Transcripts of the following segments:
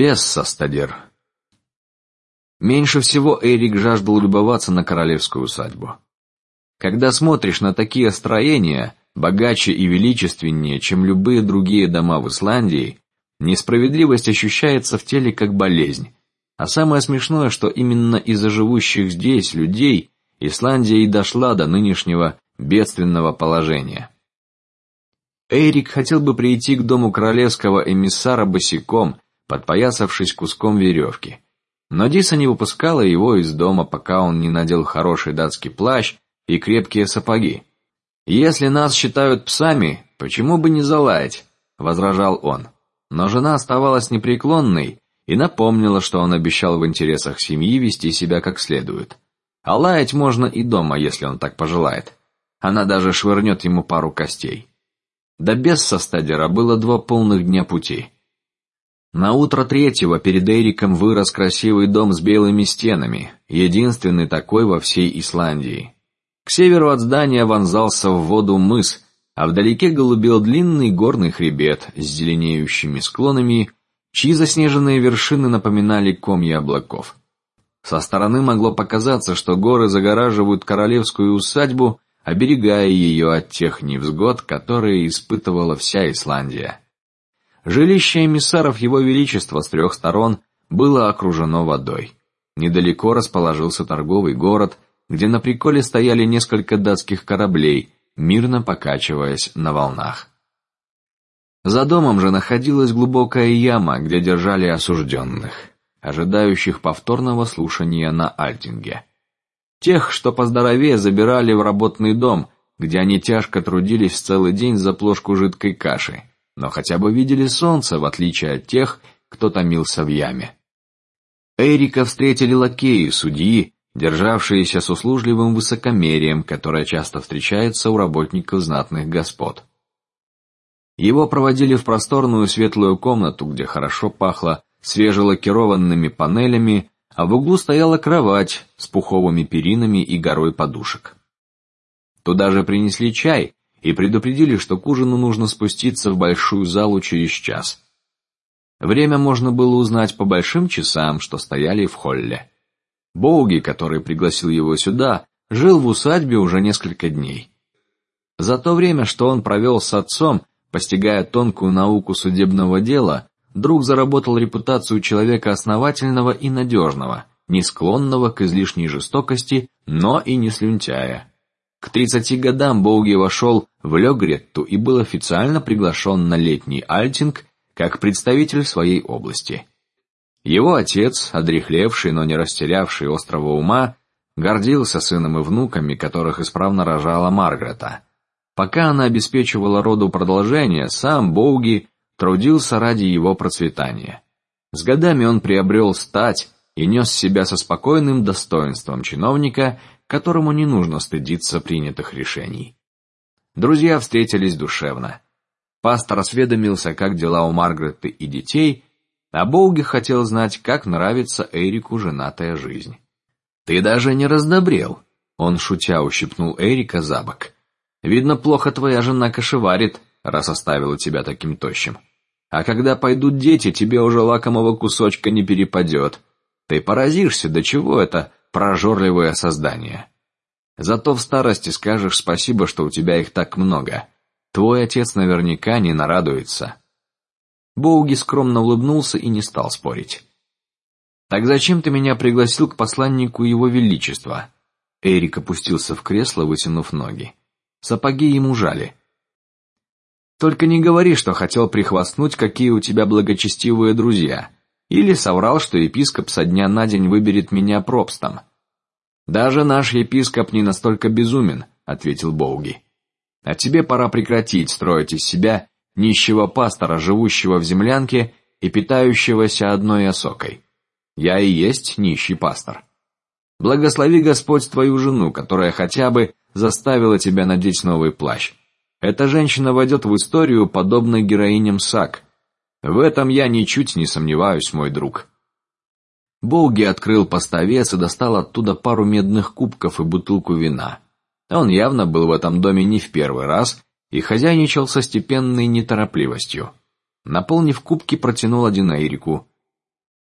без состадер. Меньше всего Эрик жаждал любоваться на королевскую усадьбу. Когда смотришь на такие строения, богаче и величественнее, чем любые другие дома в Исландии, несправедливость ощущается в теле как болезнь. А самое смешное, что именно из-за живущих здесь людей Исландия и дошла до нынешнего бедственного положения. Эрик хотел бы прийти к дому королевского эмиссара босиком, подпоясавшись куском веревки. Но Диса не выпускала его из дома, пока он не надел хороший датский плащ и крепкие сапоги. Если нас считают псами, почему бы не залаять? возражал он. Но жена оставалась непреклонной и напомнила, что он обещал в интересах семьи вести себя как следует. А лаять можно и дома, если он так пожелает. Она даже швырнет ему пару костей. До Бессостадера было два полных дня пути. На утро третьего перед Эриком вырос красивый дом с белыми стенами, единственный такой во всей Исландии. К северу от здания вонзался в воду мыс, а вдалеке голубел длинный горный хребет с зеленеющими склонами, чьи заснеженные вершины напоминали комья облаков. Со стороны могло показаться, что горы загораживают королевскую усадьбу, оберегая ее от тех невзгод, которые испытывала вся Исландия. Жилище эмиссаров Его Величества с трех сторон было окружено водой. Недалеко расположился торговый город, где на приколе стояли несколько датских кораблей, мирно покачиваясь на волнах. За домом же находилась глубокая яма, где держали осужденных, ожидающих повторного слушания на Альтинге. Тех, что поздоровее, забирали в работный дом, где они тяжко трудились целый день за плошку жидкой каши но хотя бы видели солнце, в отличие от тех, кто томился в яме. Эрика встретили лакеи судьи, державшиеся с услужливым высокомерием, которое часто встречается у работников знатных господ. Его проводили в просторную светлую комнату, где хорошо пахло свежелакированными панелями, а в углу стояла кровать с пуховыми перинами и горой подушек. Туда же принесли чай, и предупредили, что к ужину нужно спуститься в большую залу через час. Время можно было узнать по большим часам, что стояли в холле. Боуги, который пригласил его сюда, жил в усадьбе уже несколько дней. За то время, что он провел с отцом, постигая тонкую науку судебного дела, друг заработал репутацию человека основательного и надежного, не склонного к излишней жестокости, но и не слюнтяя. К тридцати годам Боуги вошел в Лёгретту и был официально приглашен на летний альтинг как представитель своей области. Его отец, одрехлевший, но не растерявший острого ума, гордился сыном и внуками, которых исправно рожала Маргарета. Пока она обеспечивала роду продолжение, сам Боуги трудился ради его процветания. С годами он приобрел стать и нес себя со спокойным достоинством чиновника, которому не нужно стыдиться принятых решений. Друзья встретились душевно. Пастор осведомился, как дела у Маргареты и детей, а Боуги хотел знать, как нравится Эрику женатая жизнь. Ты даже не раздобрел. Он шутя ущипнул Эрика за бок. Видно, плохо твоя жена кашеварит, раз оставила тебя таким тощим. А когда пойдут дети, тебе уже лакомого кусочка не перепадет. Ты поразишься, до чего это прожорливое создание. Зато в старости скажешь спасибо, что у тебя их так много. Твой отец наверняка не нарадуется. Боуги скромно улыбнулся и не стал спорить. Так зачем ты меня пригласил к посланнику его величества? Эрик опустился в кресло, вытянув ноги. Сапоги ему жали. Только не говори, что хотел прихвастнуть, какие у тебя благочестивые друзья. Или соврал, что епископ со дня на день выберет меня пропстом. Даже наш епископ не настолько безумен, ответил Боуги. А тебе пора прекратить строить из себя нищего пастора, живущего в землянке и питающегося одной осокой. Я и есть нищий пастор. Благослови Господь твою жену, которая хотя бы заставила тебя надеть новый плащ. Эта женщина войдет в историю подобно героиням Сак. В этом я ничуть не сомневаюсь, мой друг. Болги открыл поставец и достал оттуда пару медных кубков и бутылку вина. Он явно был в этом доме не в первый раз и хозяйничал со степенной неторопливостью. Наполнив кубки, протянул один Эрику.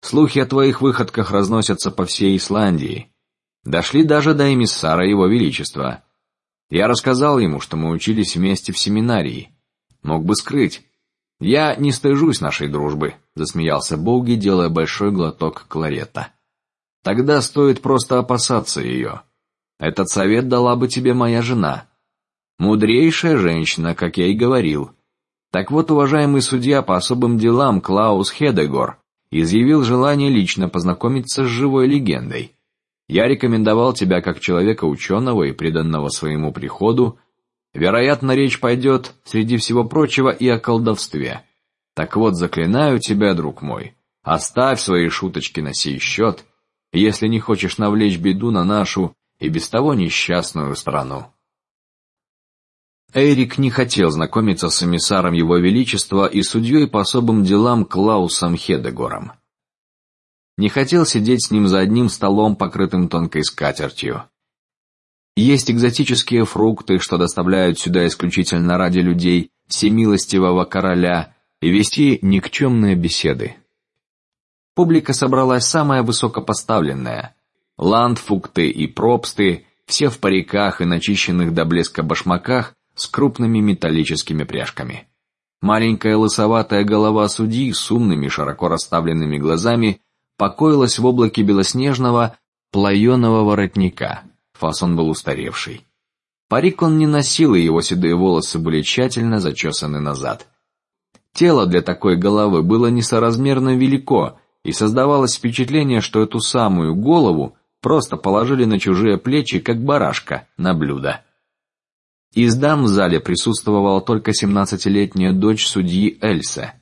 Слухи о твоих выходках разносятся по всей Исландии, дошли даже до эмиссара его величества. Я рассказал ему, что мы учились вместе в семинарии. Мог бы скрыть. Я не стыжусь нашей дружбы, засмеялся Боуги, делая большой глоток кларета. Тогда стоит просто опасаться ее. Этот совет дала бы тебе моя жена, мудрейшая женщина, как я и говорил. Так вот, уважаемый судья по особым делам Клаус Хедегор изъявил желание лично познакомиться с живой легендой. Я рекомендовал тебя как человека ученого и преданного своему приходу. Вероятно, речь пойдет среди всего прочего и о колдовстве. Так вот, заклинаю тебя, друг мой, оставь свои шуточки на сей счет, если не хочешь навлечь беду на нашу и без того несчастную страну. Эрик не хотел знакомиться с эмиссаром Его Величества и судьей по особым делам Клаусом Хедегором. Не хотел сидеть с ним за одним столом, покрытым тонкой скатертью. Есть экзотические фрукты, что доставляют сюда исключительно ради людей всемилостивого короля, и вести никчемные беседы. Публика собралась самая высокопоставленная: ландфукты и пропсты, все в париках и начищенных до блеска башмаках, с крупными металлическими пряжками. Маленькая лысоватая голова судьи с умными широко расставленными глазами покоилась в облаке белоснежного плаеного воротника. Фасон был устаревший. Парик он не носил, и его седые волосы были тщательно зачесаны назад. Тело для такой головы было несоразмерно велико, и создавалось впечатление, что эту самую голову просто положили на чужие плечи, как барашка на блюдо. Из дам в зале присутствовала только семнадцатилетняя дочь судьи Эльса.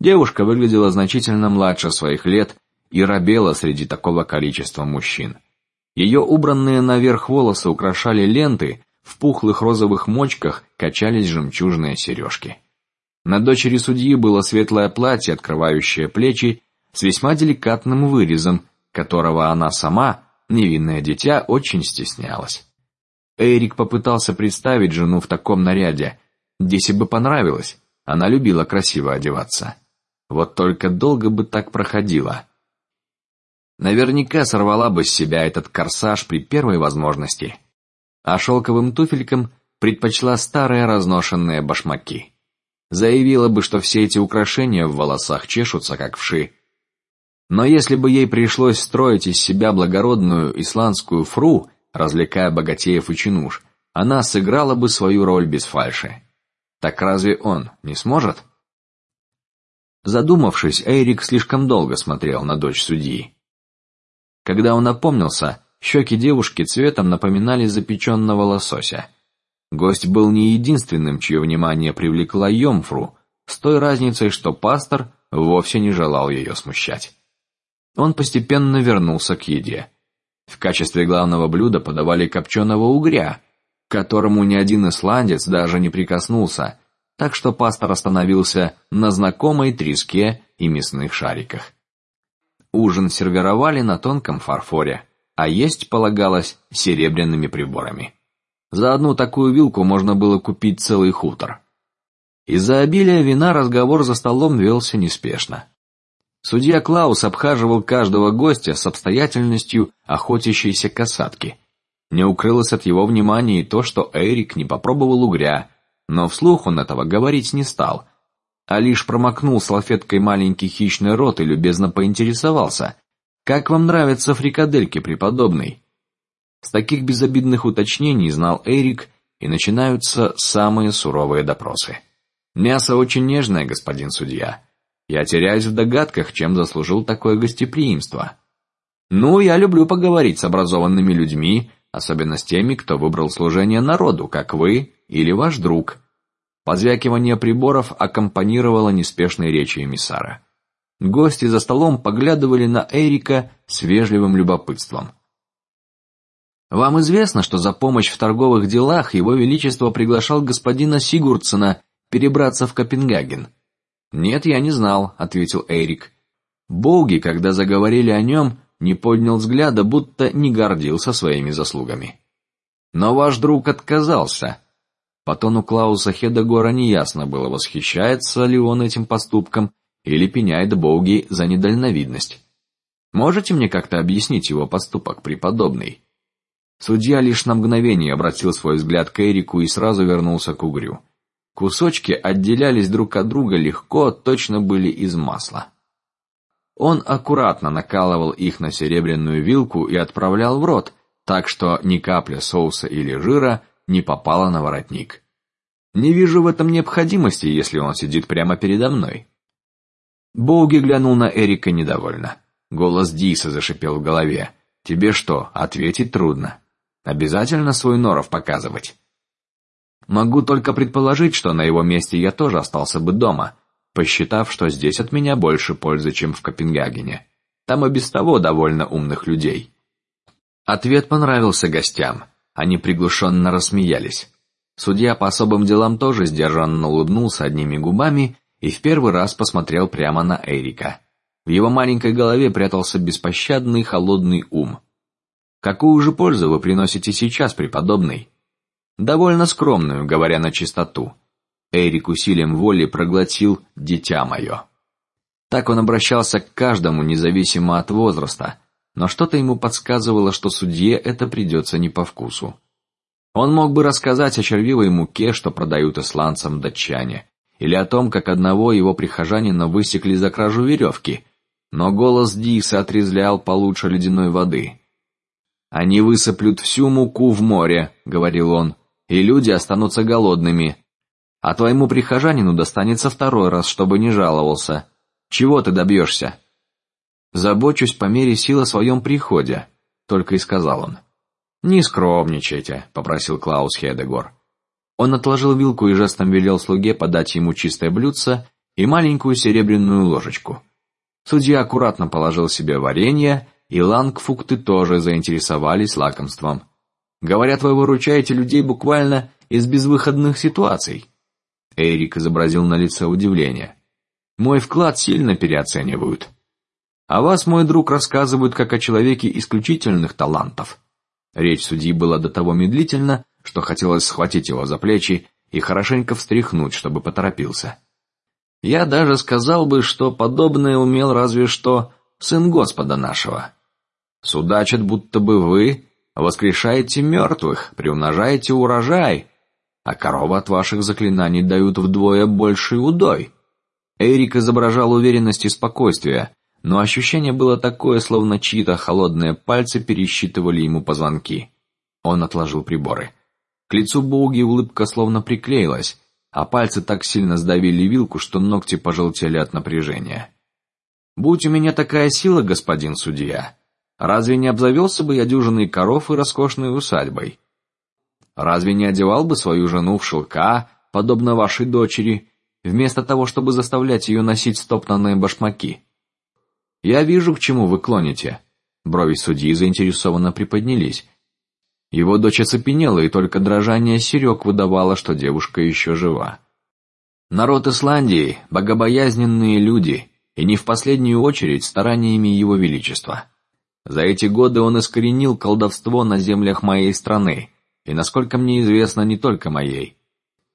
Девушка выглядела значительно младше своих лет и робела среди такого количества мужчин. Ее убранные наверх волосы украшали ленты, в пухлых розовых мочках качались жемчужные сережки. На дочери судьи было светлое платье, открывающее плечи, с весьма деликатным вырезом, которого она сама, невинное дитя, очень стеснялась. Эрик попытался представить жену в таком наряде. Деси бы понравилось. Она любила красиво одеваться. Вот только долго бы так проходило. Наверняка сорвала бы с себя этот корсаж при первой возможности, а шелковым туфелькам предпочла старые разношенные башмаки. Заявила бы, что все эти украшения в волосах чешутся как вши. Но если бы ей пришлось строить из себя благородную исландскую фру, развлекая богатеев и чинуш, она сыграла бы свою роль без фальши. Так разве он не сможет? Задумавшись, Эрик слишком долго смотрел на дочь судьи. Когда он опомнился, щеки девушки цветом напоминали запеченного лосося. Гость был не единственным, чье внимание привлекла Йомфру, с той разницей, что пастор вовсе не желал ее смущать. Он постепенно вернулся к еде. В качестве главного блюда подавали копченого угря, которому ни один исландец даже не прикоснулся, так что пастор остановился на знакомой треске и мясных шариках. Ужин сервировали на тонком фарфоре, а есть полагалось серебряными приборами. За одну такую вилку можно было купить целый хутор. Из-за обилия вина разговор за столом велся неспешно. Судья Клаус обхаживал каждого гостя с обстоятельностью охотящейся касатки. Не укрылось от его внимания и то, что Эрик не попробовал угря, но вслух он этого говорить не стал, а лишь промокнул салфеткой маленький хищный рот и любезно поинтересовался: "Как вам нравятся фрикадельки, преподобный?" С таких безобидных уточнений знал Эрик, и начинаются самые суровые допросы. Мясо очень нежное, господин судья. Я теряюсь в догадках, чем заслужил такое гостеприимство. Ну, я люблю поговорить с образованными людьми, особенно с теми, кто выбрал служение народу, как вы или ваш друг. Позвякивание приборов аккомпанировало неспешной речи эмиссара. Гости за столом поглядывали на Эрика с вежливым любопытством. Вам известно, что за помощь в торговых делах его величество приглашал господина Сигурдсона перебраться в Копенгаген. Нет, я не знал, ответил Эрик. Боги, когда заговорили о нем, не поднял взгляда, будто не гордился своими заслугами. Но ваш друг отказался. По тону Клауса Хедегора неясно было, восхищается ли он этим поступком или пеняет Боги за недальновидность. Можете мне как-то объяснить его поступок, преподобный? Судья лишь на мгновение обратил свой взгляд к Эрику и сразу вернулся к угрю. Кусочки отделялись друг от друга легко, точно были из масла. Он аккуратно накалывал их на серебряную вилку и отправлял в рот, так что ни капля соуса или жира не попала на воротник. Не вижу в этом необходимости, если он сидит прямо передо мной. Боуги глянул на Эрика недовольно. Голос Диса зашипел в голове. Тебе что, ответить трудно? Обязательно свой норов показывать? Могу только предположить, что на его месте я тоже остался бы дома, посчитав, что здесь от меня больше пользы, чем в Копенгагене. Там и без того довольно умных людей. Ответ понравился гостям. Они приглушенно рассмеялись. Судья по особым делам тоже сдержанно улыбнулся одними губами и в первый раз посмотрел прямо на Эрика. В его маленькой голове прятался беспощадный холодный ум. Какую же пользу вы приносите сейчас, преподобный? Довольно скромную, говоря на чистоту. Эрик усилием воли проглотил дитя мое. Так он обращался к каждому, независимо от возраста, но что-то ему подсказывало, что судье это придется не по вкусу. Он мог бы рассказать о червивой муке, что продают исландцам датчане, или о том, как одного его прихожанина высекли за кражу веревки, но голос Диса отрезлял получше ледяной воды. Они высыплют всю муку в море, говорил он, и люди останутся голодными. А твоему прихожанину достанется второй раз, чтобы не жаловался. Чего ты добьешься? Забочусь по мере сил о своем приходе, только и сказал он. Не скромничайте, попросил Клаус Хедегор. Он отложил вилку и жестом велел слуге подать ему чистое блюдце и маленькую серебряную ложечку. Судья аккуратно положил себе варенье, и лангфукты тоже заинтересовались лакомством. Говорят, вы выручаете людей буквально из безвыходных ситуаций. Эрик изобразил на лице удивление. Мой вклад сильно переоценивают. А вас, мой друг, рассказывают как о человеке исключительных талантов. Речь судьи была до того медлительна, что хотелось схватить его за плечи и хорошенько встряхнуть, чтобы поторопился. Я даже сказал бы, что подобное умел разве что сын Господа нашего. Судачат, будто бы вы воскрешаете мертвых, приумножаете урожай, а коровы от ваших заклинаний дают вдвое больший удой. Эрик изображал уверенность и спокойствие, но ощущение было такое, словно чьи-то холодные пальцы пересчитывали ему позвонки. Он отложил приборы. К лицу Боуги улыбка словно приклеилась, а пальцы так сильно сдавили вилку, что ногти пожелтели от напряжения. Будь у меня такая сила, господин судья, разве не обзавелся бы я дюжиной коров и роскошной усадьбой? Разве не одевал бы свою жену в шелка, подобно вашей дочери, вместо того, чтобы заставлять ее носить стоптанные башмаки? Я вижу, к чему вы клоните. Брови судьи заинтересованно приподнялись. Его дочь оцепенела, и только дрожание серег выдавало, что девушка еще жива. Народ Исландии богобоязненные люди, и не в последнюю очередь стараниями его величества. За эти годы он искоренил колдовство на землях моей страны, и, насколько мне известно, не только моей.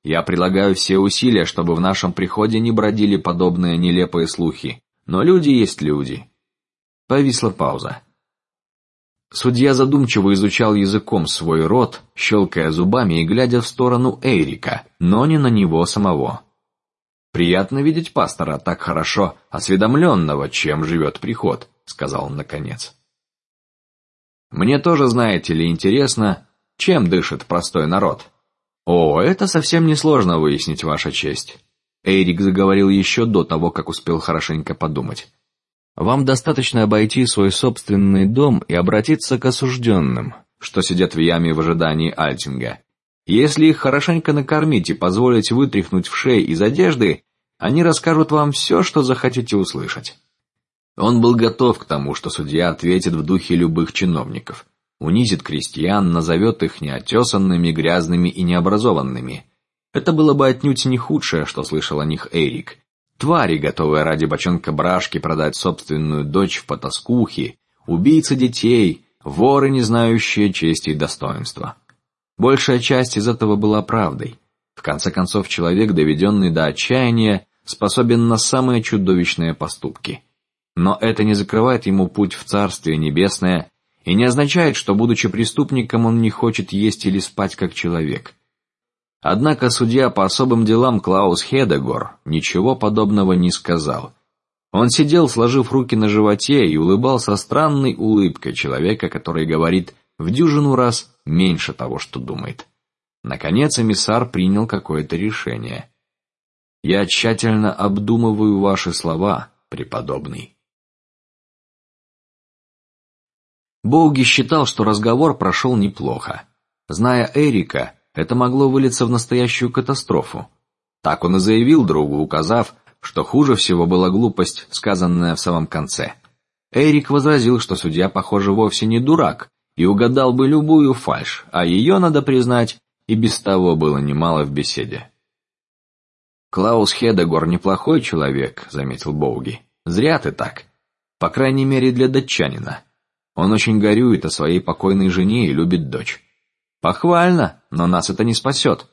Я прилагаю все усилия, чтобы в нашем приходе не бродили подобные нелепые слухи, но люди есть люди. Повисла пауза. Судья задумчиво изучал языком свой рот, щелкая зубами и глядя в сторону Эрика, но не на него самого. Приятно видеть пастора так хорошо осведомленного, чем живет приход, сказал он наконец. Мне тоже, знаете ли, интересно, чем дышит простой народ. О, это совсем несложно выяснить, ваша честь. Эрик заговорил еще до того, как успел хорошенько подумать. Вам достаточно обойти свой собственный дом и обратиться к осужденным, что сидят в яме в ожидании Альтинга. Если их хорошенько накормить и позволить вытряхнуть в шеи из одежды, они расскажут вам все, что захотите услышать. Он был готов к тому, что судья ответит в духе любых чиновников, унизит крестьян, назовет их неотесанными, грязными и необразованными. Это было бы отнюдь не худшее, что слышал о них Эрик, Твари, готовые ради бочонка брашки продать собственную дочь в потаскухи, убийцы детей, воры, не знающие чести и достоинства. Большая часть из этого была правдой. В конце концов, человек, доведенный до отчаяния, способен на самые чудовищные поступки. Но это не закрывает ему путь в Царствие Небесное и не означает, что будучи преступником он не хочет есть или спать как человек. Однако судья по особым делам Клаус Хедегор ничего подобного не сказал. Он сидел, сложив руки на животе и улыбался странной улыбкой человека, который говорит в дюжину раз меньше того, что думает. Наконец эмиссар принял какое-то решение. Я тщательно обдумываю ваши слова, преподобный. Боуги считал, что разговор прошел неплохо. Зная Эрика, это могло вылиться в настоящую катастрофу. Так он и заявил другу, указав, что хуже всего была глупость, сказанная в самом конце. Эрик возразил, что судья, похоже, вовсе не дурак и угадал бы любую фальшь, а ее, надо признать, и без того было немало в беседе. Клаус Хедегор неплохой человек, заметил Боуги. Зря ты так. По крайней мере для датчанина. Он очень горюет о своей покойной жене и любит дочь. Похвально, но нас это не спасет.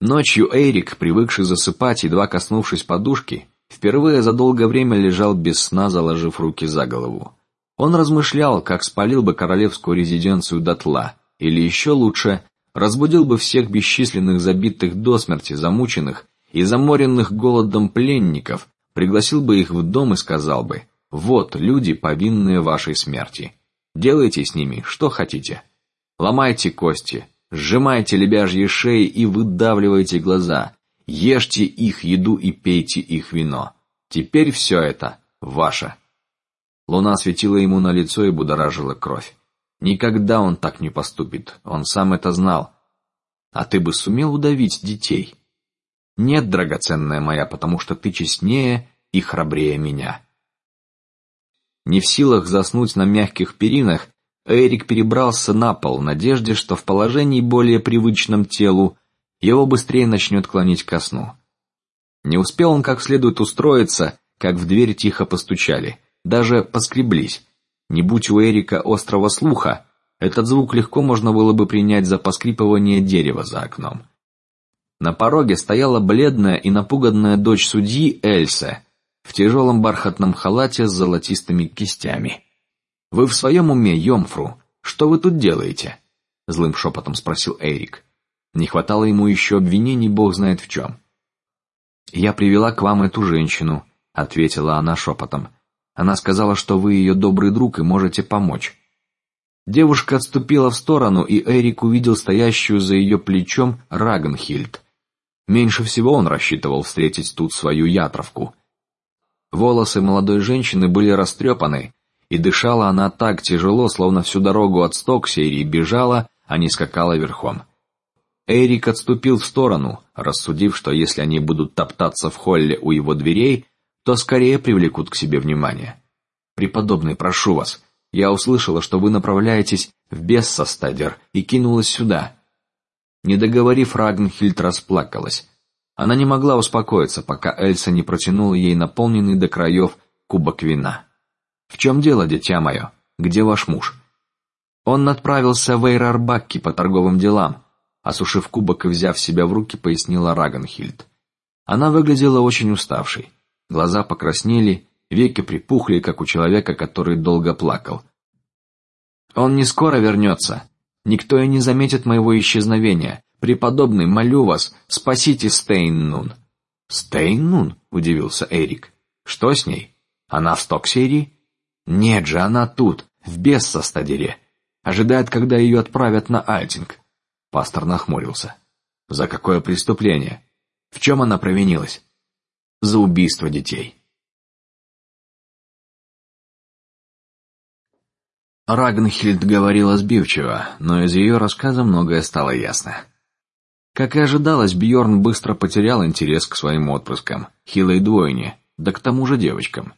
Ночью Эрик, привыкший засыпать, едва коснувшись подушки, впервые за долгое время лежал без сна, заложив руки за голову. Он размышлял, как спалил бы королевскую резиденцию дотла, или еще лучше, разбудил бы всех бесчисленных забитых до смерти, замученных и заморенных голодом пленников, пригласил бы их в дом и сказал бы: вот люди, повинные вашей смерти. Делайте с ними что хотите. Ломайте кости, Сжимайте лебяжьи шеи и выдавливайте глаза. Ешьте их еду и пейте их вино. Теперь все это ваше. Луна светила ему на лицо и будоражила кровь. Никогда он так не поступит. Он сам это знал. А ты бы сумел удавить детей? Нет, драгоценная моя, потому что ты честнее и храбрее меня. Не в силах заснуть на мягких перинах, Эрик перебрался на пол в надежде, что в положении более привычном телу его быстрее начнет клонить ко сну. Не успел он как следует устроиться, как в дверь тихо постучали, даже поскреблись. Не будь у Эрика острого слуха, этот звук легко можно было бы принять за поскрипывание дерева за окном. На пороге стояла бледная и напуганная дочь судьи Эльса в тяжелом бархатном халате с золотистыми кистями. Вы в своем уме, Йомфру? Что вы тут делаете? Злым шепотом спросил Эрик. Не хватало ему еще обвинений, бог знает в чем. Я привела к вам эту женщину, ответила она шепотом. Она сказала, что вы ее добрый друг и можете помочь. Девушка отступила в сторону, и Эрик увидел стоящую за ее плечом Рагенхильд. Меньше всего он рассчитывал встретить тут свою ятровку. Волосы молодой женщины были растрепаны, и дышала она так тяжело, словно всю дорогу от Стоксерии бежала, а не скакала верхом. Эрик отступил в сторону, рассудив, что если они будут топтаться в холле у его дверей, то скорее привлекут к себе внимание. Преподобный, прошу вас, я услышала, что вы направляетесь в Бессостадер и кинулась сюда. Не договорив, Рагнхильд расплакалась. Она не могла успокоиться, пока Эльса не протянула ей наполненный до краев кубок вина. В чем дело, дитя мое? Где ваш муж? Он отправился в Эйрарбакки по торговым делам. Осушив кубок и взяв себя в руки, пояснила Рагенхильд. Она выглядела очень уставшей. Глаза покраснели, веки припухли, как у человека, который долго плакал. Он не скоро вернется. Никто и не заметит моего исчезновения. Преподобный, молю вас, спасите Стейннун. Стейннун? удивился Эрик. Что с ней? Она в Стоксерии? Нет же, она тут, в Бессостадере. Ожидает, когда ее отправят на Альтинг. Пастор нахмурился. За какое преступление? В чем она провинилась? За убийство детей. Рагнхильд говорила сбивчиво, но из ее рассказа многое стало ясно. Как и ожидалось, Бьорн быстро потерял интерес к своим отпрыскам, хилой двойне, да к тому же девочкам.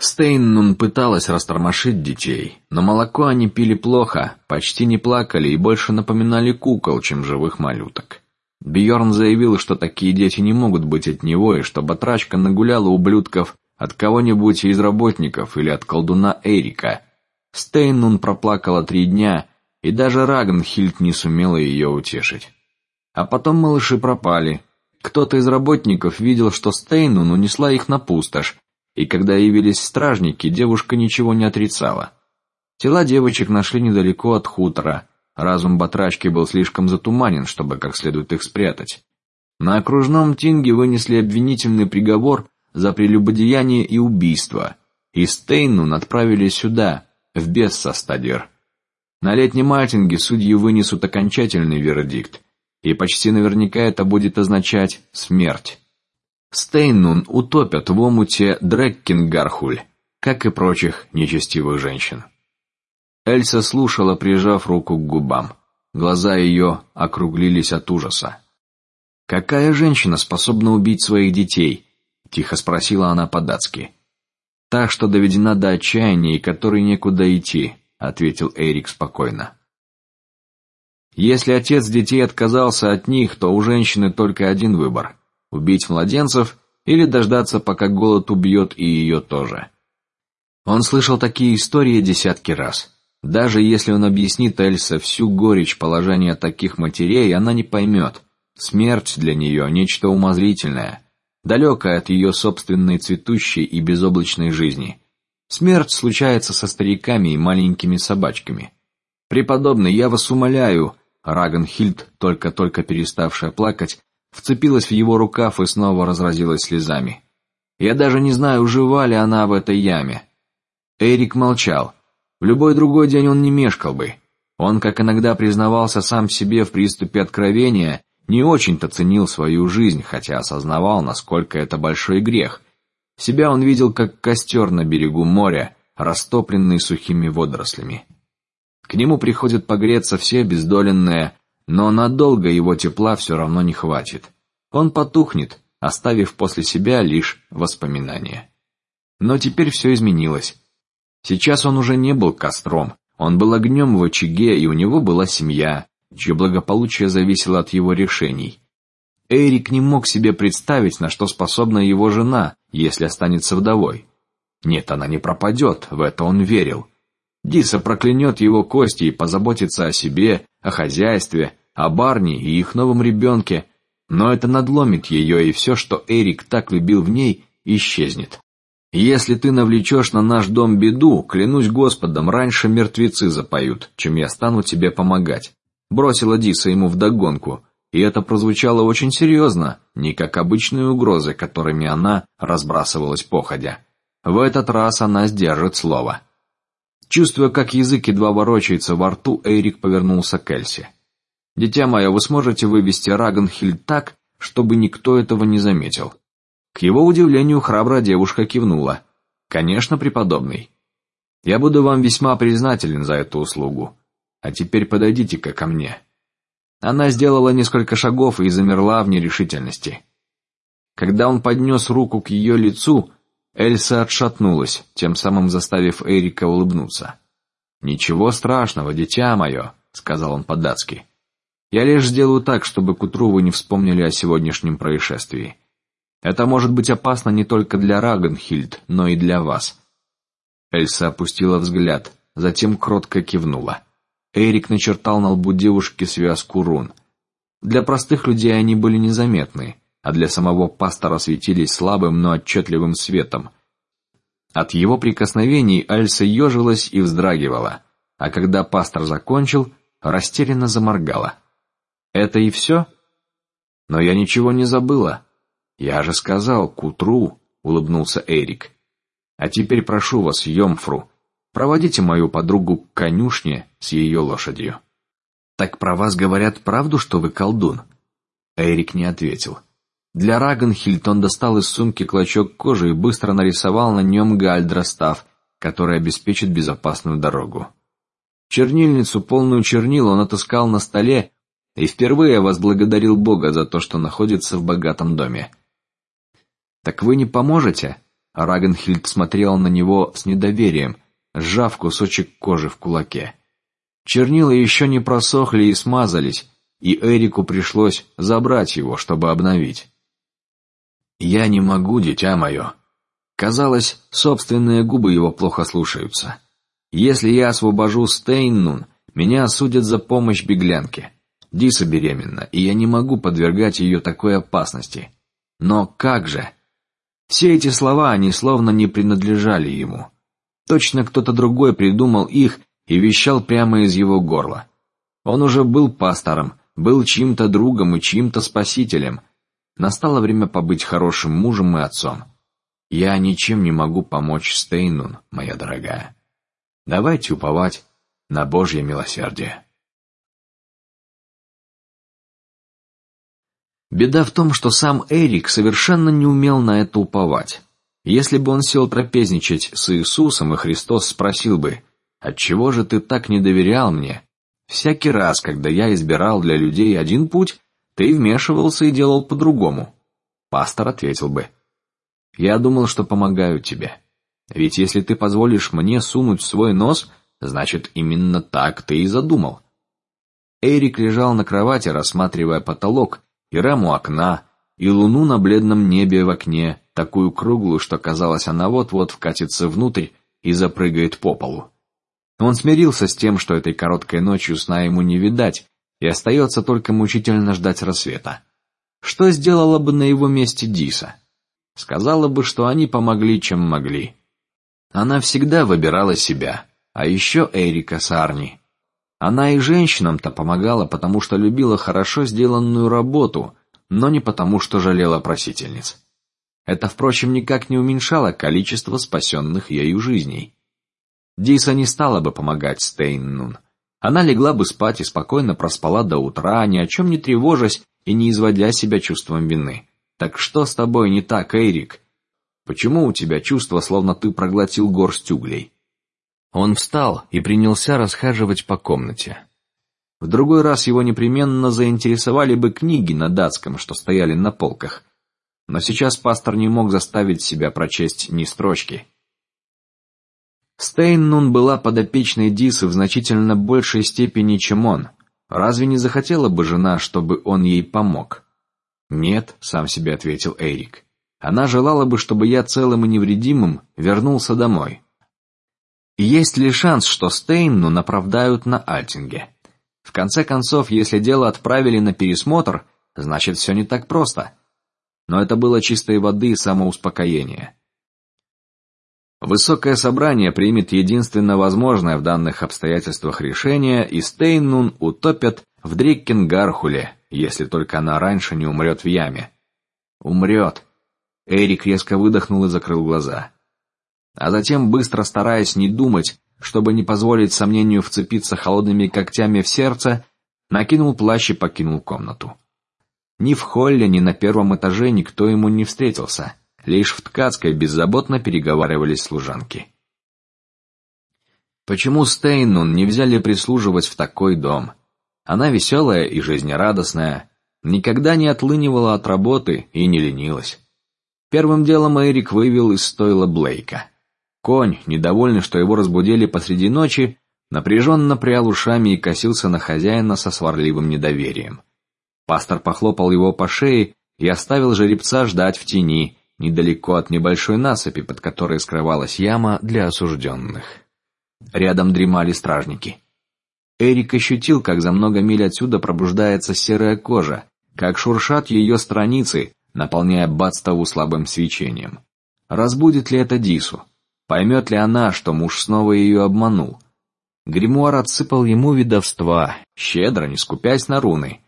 Стейннун пыталась растормошить детей, но молоко они пили плохо, почти не плакали и больше напоминали кукол, чем живых малюток. Бьорн заявил, что такие дети не могут быть от него, и что батрачка нагуляла ублюдков от кого-нибудь из работников или от колдуна Эрика. Стейннун проплакала три дня, и даже Рагнхильд не сумела ее утешить. А потом малыши пропали. Кто-то из работников видел, что Стейнун унесла их на пустошь, и когда явились стражники, девушка ничего не отрицала. Тела девочек нашли недалеко от хутора. Разум батрачки был слишком затуманен, чтобы как следует их спрятать. На окружном тинге вынесли обвинительный приговор за прелюбодеяние и убийство, и Стейнун отправили сюда, в Бессостадир. На летнем мальтинге судьи вынесут окончательный вердикт, и почти наверняка это будет означать смерть. Стейнун утопят в омуте Дреккингархуль, как и прочих нечестивых женщин. Эльса слушала, прижав руку к губам. Глаза ее округлились от ужаса. Какая женщина способна убить своих детей? Тихо спросила она по-датски. Та, что доведена до отчаяния и которой некуда идти, ответил Эрик спокойно. Если отец детей отказался от них, то у женщины только один выбор: убить младенцев или дождаться, пока голод убьет и ее тоже. Он слышал такие истории десятки раз. Даже если он объяснит Эльса всю горечь положения таких матерей, она не поймет. Смерть для нее нечто умозрительное, далекое от ее собственной цветущей и безоблачной жизни. Смерть случается со стариками и маленькими собачками. Преподобный, я вас умоляю, Рагенхильд, только-только переставшая плакать, вцепилась в его рукав и снова разразилась слезами. Я даже не знаю, жива ли она в этой яме. Эрик молчал. В любой другой день он не мешкал бы. Он, как иногда признавался сам себе в приступе откровения, не очень-то ценил свою жизнь, хотя осознавал, насколько это большой грех. Себя он видел как костер на берегу моря, растопленный сухими водорослями. К нему приходят погреться все обездоленные, но надолго его тепла все равно не хватит. Он потухнет, оставив после себя лишь воспоминания. Но теперь все изменилось. Сейчас он уже не был костром, он был огнем в очаге, и у него была семья, чье благополучие зависело от его решений. Эрик не мог себе представить, на что способна его жена, если останется вдовой. Нет, она не пропадет, в это он верил. Диса проклянет его кости и позаботится о себе, о хозяйстве, о Барни и их новом ребенке, но это надломит ее, и все, что Эрик так любил в ней, исчезнет. Если ты навлечешь на наш дом беду, клянусь Господом, раньше мертвецы запоют, чем я стану тебе помогать бросила Диса ему в догонку, и это прозвучало очень серьезно, не как обычные угрозы, которыми она разбрасывалась походя. В этот раз она сдержит слово. Чувствуя, как язык едва ворочается во рту, Эрик повернулся к Эльсе. Дитя мое, вы сможете вывести Рагенхильд так, чтобы никто этого не заметил. К его удивлению, храбрая девушка кивнула. Конечно, преподобный. Я буду вам весьма признателен за эту услугу. А теперь подойдите-ка ко мне. Она сделала несколько шагов и замерла в нерешительности. Когда он поднес руку к ее лицу, Эльса отшатнулась, тем самым заставив Эрика улыбнуться. Ничего страшного, дитя мое, сказал он по-датски. Я лишь сделаю так, чтобы к утру вы не вспомнили о сегодняшнем происшествии. Это может быть опасно не только для Рагенхильд, но и для вас. Эльса опустила взгляд, затем кротко кивнула. Эрик начертал на лбу девушки связку рун. Для простых людей они были незаметны, а для самого пастора светились слабым, но отчетливым светом. От его прикосновений Альса ежилась и вздрагивала, а когда пастор закончил, растерянно заморгала. Это и все? Но я ничего не забыла. Я же сказал к утру, улыбнулся Эрик. А теперь прошу вас, Йомфру, Проводите мою подругу к конюшне с ее лошадью. Так про вас говорят правду, что вы колдун? Эрик не ответил. Для Рагенхильд он достал из сумки клочок кожи и быстро нарисовал на нем гальдростав, который обеспечит безопасную дорогу. Чернильницу, полную чернил, он отыскал на столе и впервые возблагодарил Бога за то, что находится в богатом доме. Так вы не поможете? Рагенхильд смотрел на него с недоверием сжав кусочек кожи в кулаке. Чернила еще не просохли и смазались, и Эрику пришлось забрать его, чтобы обновить. Я не могу, дитя мое. Казалось, собственные губы его плохо слушаются. Если я освобожу Стейннун, меня осудят за помощь беглянке. Диса беременна, и я не могу подвергать ее такой опасности. Но как же? Все эти слова, они словно не принадлежали ему. Точно кто-то другой придумал их и вещал прямо из его горла. Он уже был пастором, был чьим-то другом и чьим-то спасителем. Настало время побыть хорошим мужем и отцом. Я ничем не могу помочь Стейнун, моя дорогая. Давайте уповать на Божье милосердие. Беда в том, что сам Эрик совершенно не умел на это уповать. Если бы он сел трапезничать с Иисусом, и Христос спросил бы: "От чего же ты так не доверял мне? Всякий раз, когда я избирал для людей один путь, ты вмешивался и делал по-другому". Пастор ответил бы: "Я думал, что помогаю тебе. Ведь если ты позволишь мне сунуть свой нос, значит именно так ты и задумал". Эрик лежал на кровати, рассматривая потолок и раму окна, и луну на бледном небе в окне, такую круглую, что казалось, она вот-вот вкатится внутрь и запрыгает по полу. Он смирился с тем, что этой короткой ночью сна ему не видать, и остается только мучительно ждать рассвета. Что сделала бы на его месте Диса? Сказала бы, что они помогли, чем могли. Она всегда выбирала себя, а еще Эрика Сарни. Она и женщинам-то помогала, потому что любила хорошо сделанную работу, но не потому, что жалела просительниц. Это, впрочем, никак не уменьшало количество спасенных ею жизней. Диса не стала бы помогать Стейннун. Она легла бы спать и спокойно проспала до утра, ни о чем не тревожась и не изводя себя чувством вины. Так что с тобой не так, Эрик? Почему у тебя чувство, словно ты проглотил горсть углей? Он встал и принялся расхаживать по комнате. В другой раз его непременно заинтересовали бы книги на датском, что стояли на полках но сейчас пастор не мог заставить себя прочесть ни строчки. Стейннун была подопечной Дисы в значительно большей степени, чем он. Разве не захотела бы жена, чтобы он ей помог? Нет, сам себе ответил Эрик. Она желала бы, чтобы я целым и невредимым вернулся домой. Есть ли шанс, что Стейнну оправдают на Альтинге? В конце концов, если дело отправили на пересмотр, значит все не так просто но это было чистой воды самоуспокоение. Высокое собрание примет единственно возможное в данных обстоятельствах решение, и Стейнун утопят в Дриккенгархуле, если только она раньше не умрет в яме. Умрет. Эрик резко выдохнул и закрыл глаза, а затем быстро стараясь не думать, чтобы не позволить сомнению вцепиться холодными когтями в сердце, накинул плащ и покинул комнату. Ни в холле, ни на первом этаже никто ему не встретился. Лишь в ткацкой беззаботно переговаривались служанки. Почему Стейнун не взяли прислуживать в такой дом? Она веселая и жизнерадостная, никогда не отлынивала от работы и не ленилась. Первым делом Эрик вывел из стойла Блейка. Конь, недовольный, что его разбудили посреди ночи, напряженно прял ушами и косился на хозяина со сварливым недоверием. Пастор похлопал его по шее и оставил жеребца ждать в тени, недалеко от небольшой насыпи, под которой скрывалась яма для осужденных. Рядом дремали стражники. Эрик ощутил, как за много миль отсюда пробуждается серая кожа, как шуршат ее страницы, наполняя Бадставу слабым свечением. Разбудит ли это Дису? Поймет ли она, что муж снова ее обманул? Гримуар отсыпал ему видовства, щедро, не скупясь на руны.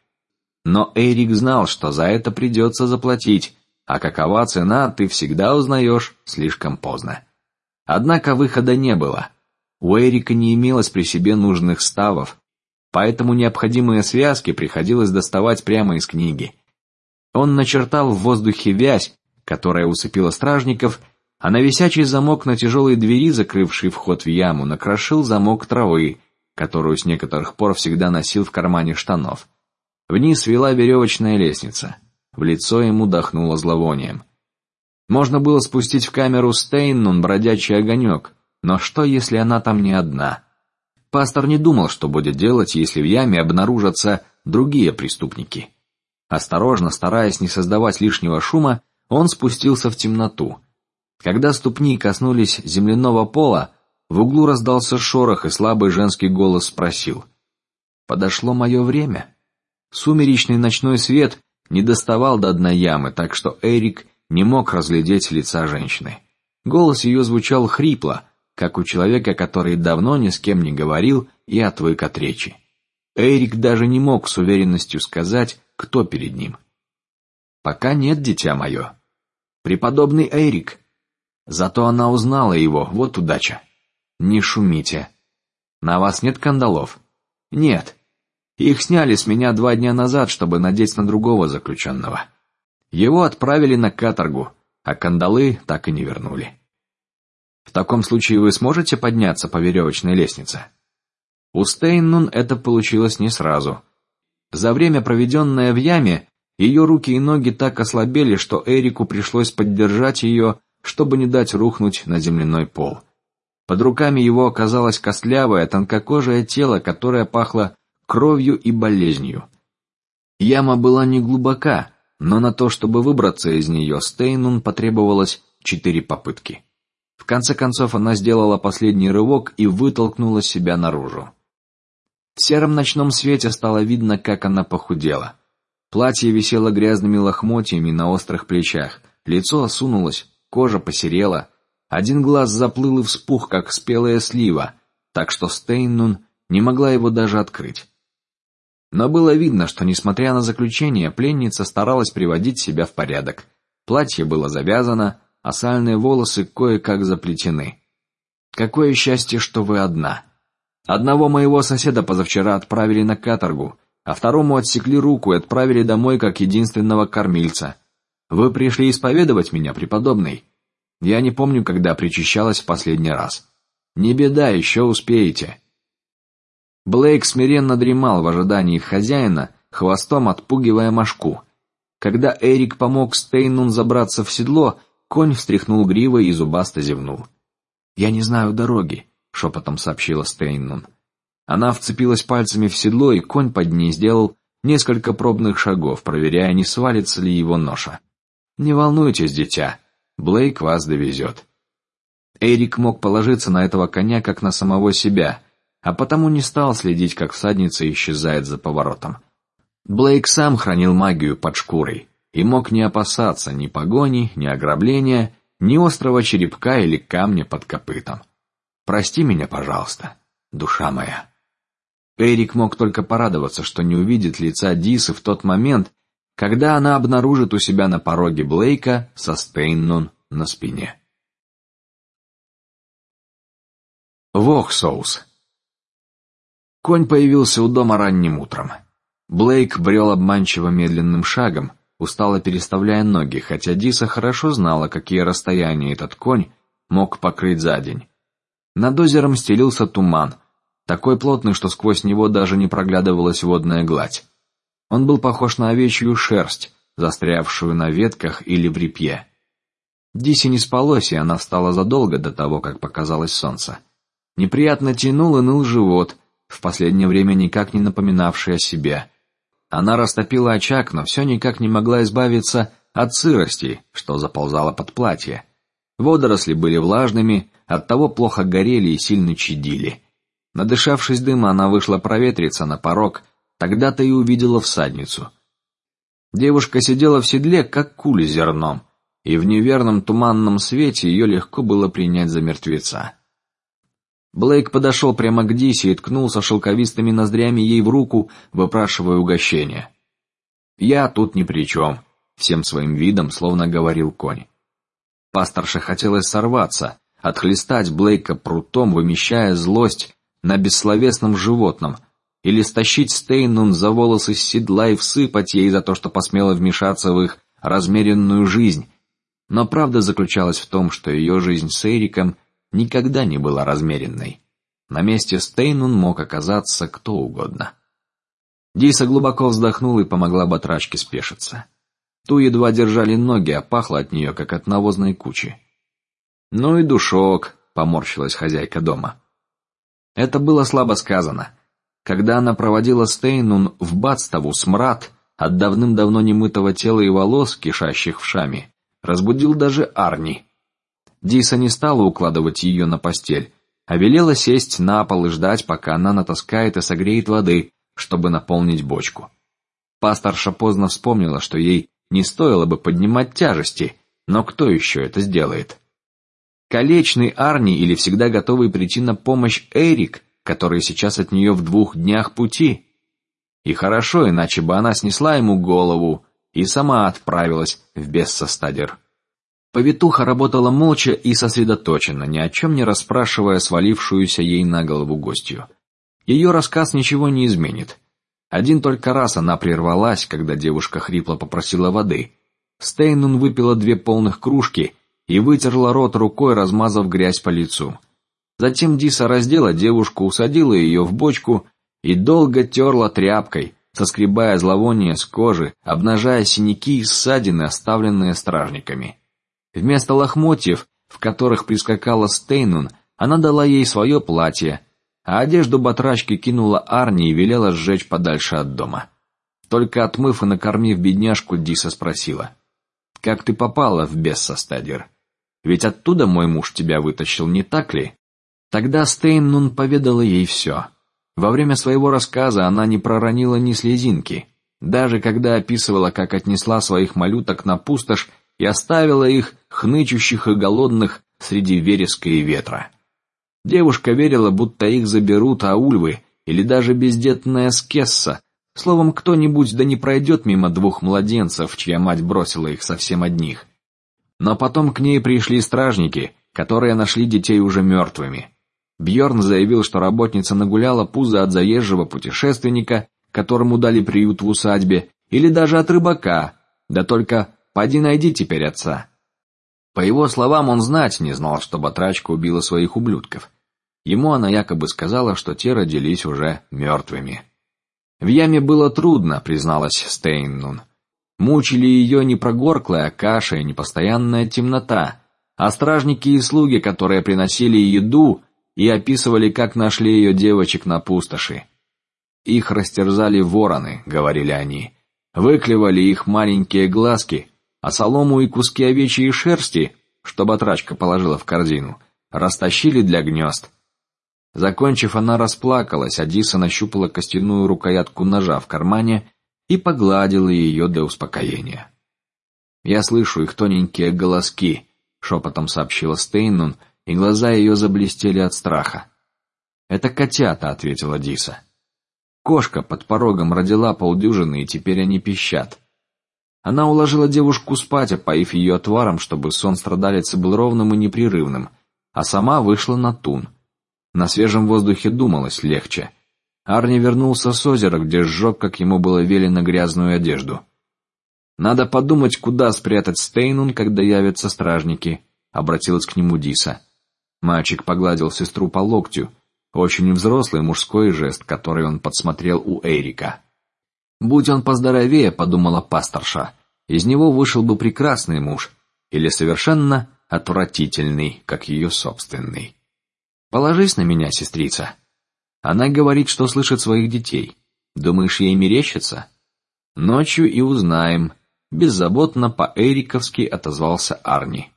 Но Эрик знал, что за это придется заплатить, а какова цена, ты всегда узнаешь слишком поздно. Однако выхода не было. У Эрика не имелось при себе нужных ставов, поэтому необходимые связки приходилось доставать прямо из книги. Он начертал в воздухе вязь, которая усыпила стражников, а на висячий замок на тяжелой двери, закрывший вход в яму, накрошил замок травы, которую с некоторых пор всегда носил в кармане штанов. Вниз вела веревочная лестница. В лицо ему дохнуло зловонием. Можно было спустить в камеру Стейннун бродячий огонек, но что, если она там не одна? Пастор не думал, что будет делать, если в яме обнаружатся другие преступники. Осторожно, стараясь не создавать лишнего шума, он спустился в темноту. Когда ступни коснулись земляного пола, в углу раздался шорох, и слабый женский голос спросил: "Подошло мое время?" Сумеречный ночной свет не доставал до дна ямы, так что Эрик не мог разглядеть лица женщины. Голос ее звучал хрипло, как у человека, который давно ни с кем не говорил и отвык от речи. Эрик даже не мог с уверенностью сказать, кто перед ним. Пока нет, дитя мое. Преподобный Эрик. Зато она узнала его, вот удача. Не шумите. На вас нет кандалов? Нет. Их сняли с меня два дня назад, чтобы надеть на другого заключенного. Его отправили на каторгу, а кандалы так и не вернули. В таком случае вы сможете подняться по веревочной лестнице. У Стейннун это получилось не сразу. За время проведенное в яме ее руки и ноги так ослабели, что Эрику пришлось поддержать ее, чтобы не дать рухнуть на земляной пол. Под руками его оказалось костлявое, тонкокожее тело, которое пахло кровью и болезнью. Яма была не глубока, но на то, чтобы выбраться из нее, Стейнун потребовалось четыре попытки. В конце концов она сделала последний рывок и вытолкнула себя наружу. В сером ночном свете стало видно, как она похудела. Платье висело грязными лохмотьями на острых плечах, лицо осунулось, кожа посерела, один глаз заплыл и вспух, как спелая слива, так что Стейннун не могла его даже открыть. Но было видно, что, несмотря на заключение, пленница старалась приводить себя в порядок. Платье было завязано, а сальные волосы кое-как заплетены. Какое счастье, что вы одна. Одного моего соседа позавчера отправили на каторгу, а второму отсекли руку и отправили домой как единственного кормильца. Вы пришли исповедовать меня, преподобный. Я не помню, когда причащалась в последний раз. Не беда, еще успеете. Блейк смиренно дремал в ожидании хозяина, хвостом отпугивая мошку. Когда Эрик помог Стейнун забраться в седло, конь встряхнул гривой и зубасто зевнул. Я не знаю дороги, шепотом сообщила Стейнун. Она вцепилась пальцами в седло, и конь под ней сделал несколько пробных шагов, проверяя, не свалится ли его ноша. Не волнуйтесь, дитя, Блейк вас довезет. Эрик мог положиться на этого коня как на самого себя, а потому не стал следить, как всадница исчезает за поворотом. Блейк сам хранил магию под шкурой и мог не опасаться ни погони, ни ограбления, ни острого черепка или камня под копытом. Прости меня, пожалуйста, душа моя. Эрик мог только порадоваться, что не увидит лица Дисы в тот момент, когда она обнаружит у себя на пороге Блейка со Стейннун на спине. Вохсоус. Конь появился у дома ранним утром. Блейк брел обманчиво медленным шагом, устало переставляя ноги, хотя Диса хорошо знала, какие расстояния этот конь мог покрыть за день. Над озером стелился туман, такой плотный, что сквозь него даже не проглядывалась водная гладь. Он был похож на овечью шерсть, застрявшую на ветках или в репье. Дисе не спалось, и она встала задолго до того, как показалось солнце. Неприятно тянул и ныл живот, в последнее время никак не напоминавший о себе. Она растопила очаг, но все никак не могла избавиться от сырости, что заползала под платье. Водоросли были влажными, оттого плохо горели и сильно чадили. Надышавшись дыма, она вышла проветриться на порог Тогда-то и увидела всадницу. Девушка сидела в седле, как куль с зерном, и в неверном туманном свете ее легко было принять за мертвеца. Блейк подошел прямо к Дисе и ткнулся шелковистыми ноздрями ей в руку, выпрашивая угощение. Я тут ни при чем, всем своим видом, словно говорил конь. Пасторше хотелось сорваться, отхлестать Блейка прутом, вымещая злость на бессловесном животном, или стащить Стейнун за волосы с седла и всыпать ей за то, что посмела вмешаться в их размеренную жизнь. Но правда заключалась в том, что ее жизнь с Эриком никогда не была размеренной. На месте Стейнун мог оказаться кто угодно. Диса глубоко вздохнула и помогла батрачке спешиться. Ту едва держали ноги, а пахло от нее как от навозной кучи. Ну и душок, поморщилась хозяйка дома. Это было слабо сказано. Когда она проводила Стейнун в Бадставу, смрад от давным-давно немытого тела и волос, кишащих в шаме, разбудил даже Арни. Диса не стала укладывать ее на постель, а велела сесть на пол и ждать, пока она натаскает и согреет воды, чтобы наполнить бочку. Пасторша поздно вспомнила, что ей не стоило бы поднимать тяжести, Но кто еще это сделает? Колечный Арни или всегда готовый прийти на помощь Эрик, который сейчас от нее в двух днях пути? И хорошо, иначе бы она снесла ему голову и сама отправилась в Бессостадер. Повитуха работала молча и сосредоточенно, ни о чем не расспрашивая свалившуюся ей на голову гостью. Ее рассказ ничего не изменит. Один только раз она прервалась, когда девушка хрипло попросила воды. Стейнун выпила две полных кружки и вытерла рот рукой, размазав грязь по лицу. Затем Диса раздела девушку, усадила ее в бочку и долго терла тряпкой, соскребая зловоние с кожи, обнажая синяки и ссадины, оставленные стражниками. Вместо лохмотьев, в которых прискакала Стейнун, она дала ей свое платье, а одежду батрачки кинула Арни и велела сжечь подальше от дома. Только отмыв и накормив бедняжку, Диса спросила: "Как ты попала в Бессостадер? Ведь оттуда мой муж тебя вытащил, не так ли?" Тогда Стейнун поведала ей все. Во время своего рассказа она не проронила ни слезинки, даже когда описывала, как отнесла своих малюток на пустошь и оставила их хнычущих и голодных среди вереска и ветра. Девушка верила, будто их заберут аульвы или даже бездетная скесса, словом, кто-нибудь да не пройдет мимо двух младенцев, чья мать бросила их совсем одних. Но потом к ней пришли стражники, которые нашли детей уже мертвыми. Бьорн заявил, что работница нагуляла пузо от заезжего путешественника, которому дали приют в усадьбе, или даже от рыбака, да только Поди найди теперь отца. По его словам, он знать не знал, что батрачка убила своих ублюдков. Ему она якобы сказала, что те родились уже мертвыми. В яме было трудно, призналась Стейннун. Мучили ее не прогорклая каша и непостоянная темнота, а стражники и слуги, которые приносили еду и описывали, как нашли ее девочек на пустоши. Их растерзали вороны, говорили они, выклевали их маленькие глазки а солому и куски овечьей шерсти, что батрачка положила в корзину, растащили для гнезд. Закончив, она расплакалась, а Диса нащупала костяную рукоятку ножа в кармане и погладила ее до успокоения. Я слышу их тоненькие голоски, шепотом сообщила Стейнун, и глаза ее заблестели от страха. Это котята, ответила Диса. Кошка под порогом родила полдюжины, и теперь они пищат. Она уложила девушку спать, опоив ее отваром, чтобы сон страдалицы был ровным и непрерывным, а сама вышла на тун. На свежем воздухе думалось легче. Арни вернулся с озера, где сжег, как ему было велено, грязную одежду. Надо подумать, куда спрятать Стейнун, когда явятся стражники. Обратилась к нему Диса. Мальчик погладил сестру по локтю, очень взрослый мужской жест, который он подсмотрел у Эрика. Будь он поздоровее, подумала пасторша, из него вышел бы прекрасный муж или совершенно отвратительный, как ее собственный. Положись на меня, сестрица. Она говорит, что слышит своих детей. Думаешь, ей мерещится? Ночью и узнаем. Беззаботно по-эриковски отозвался Арни.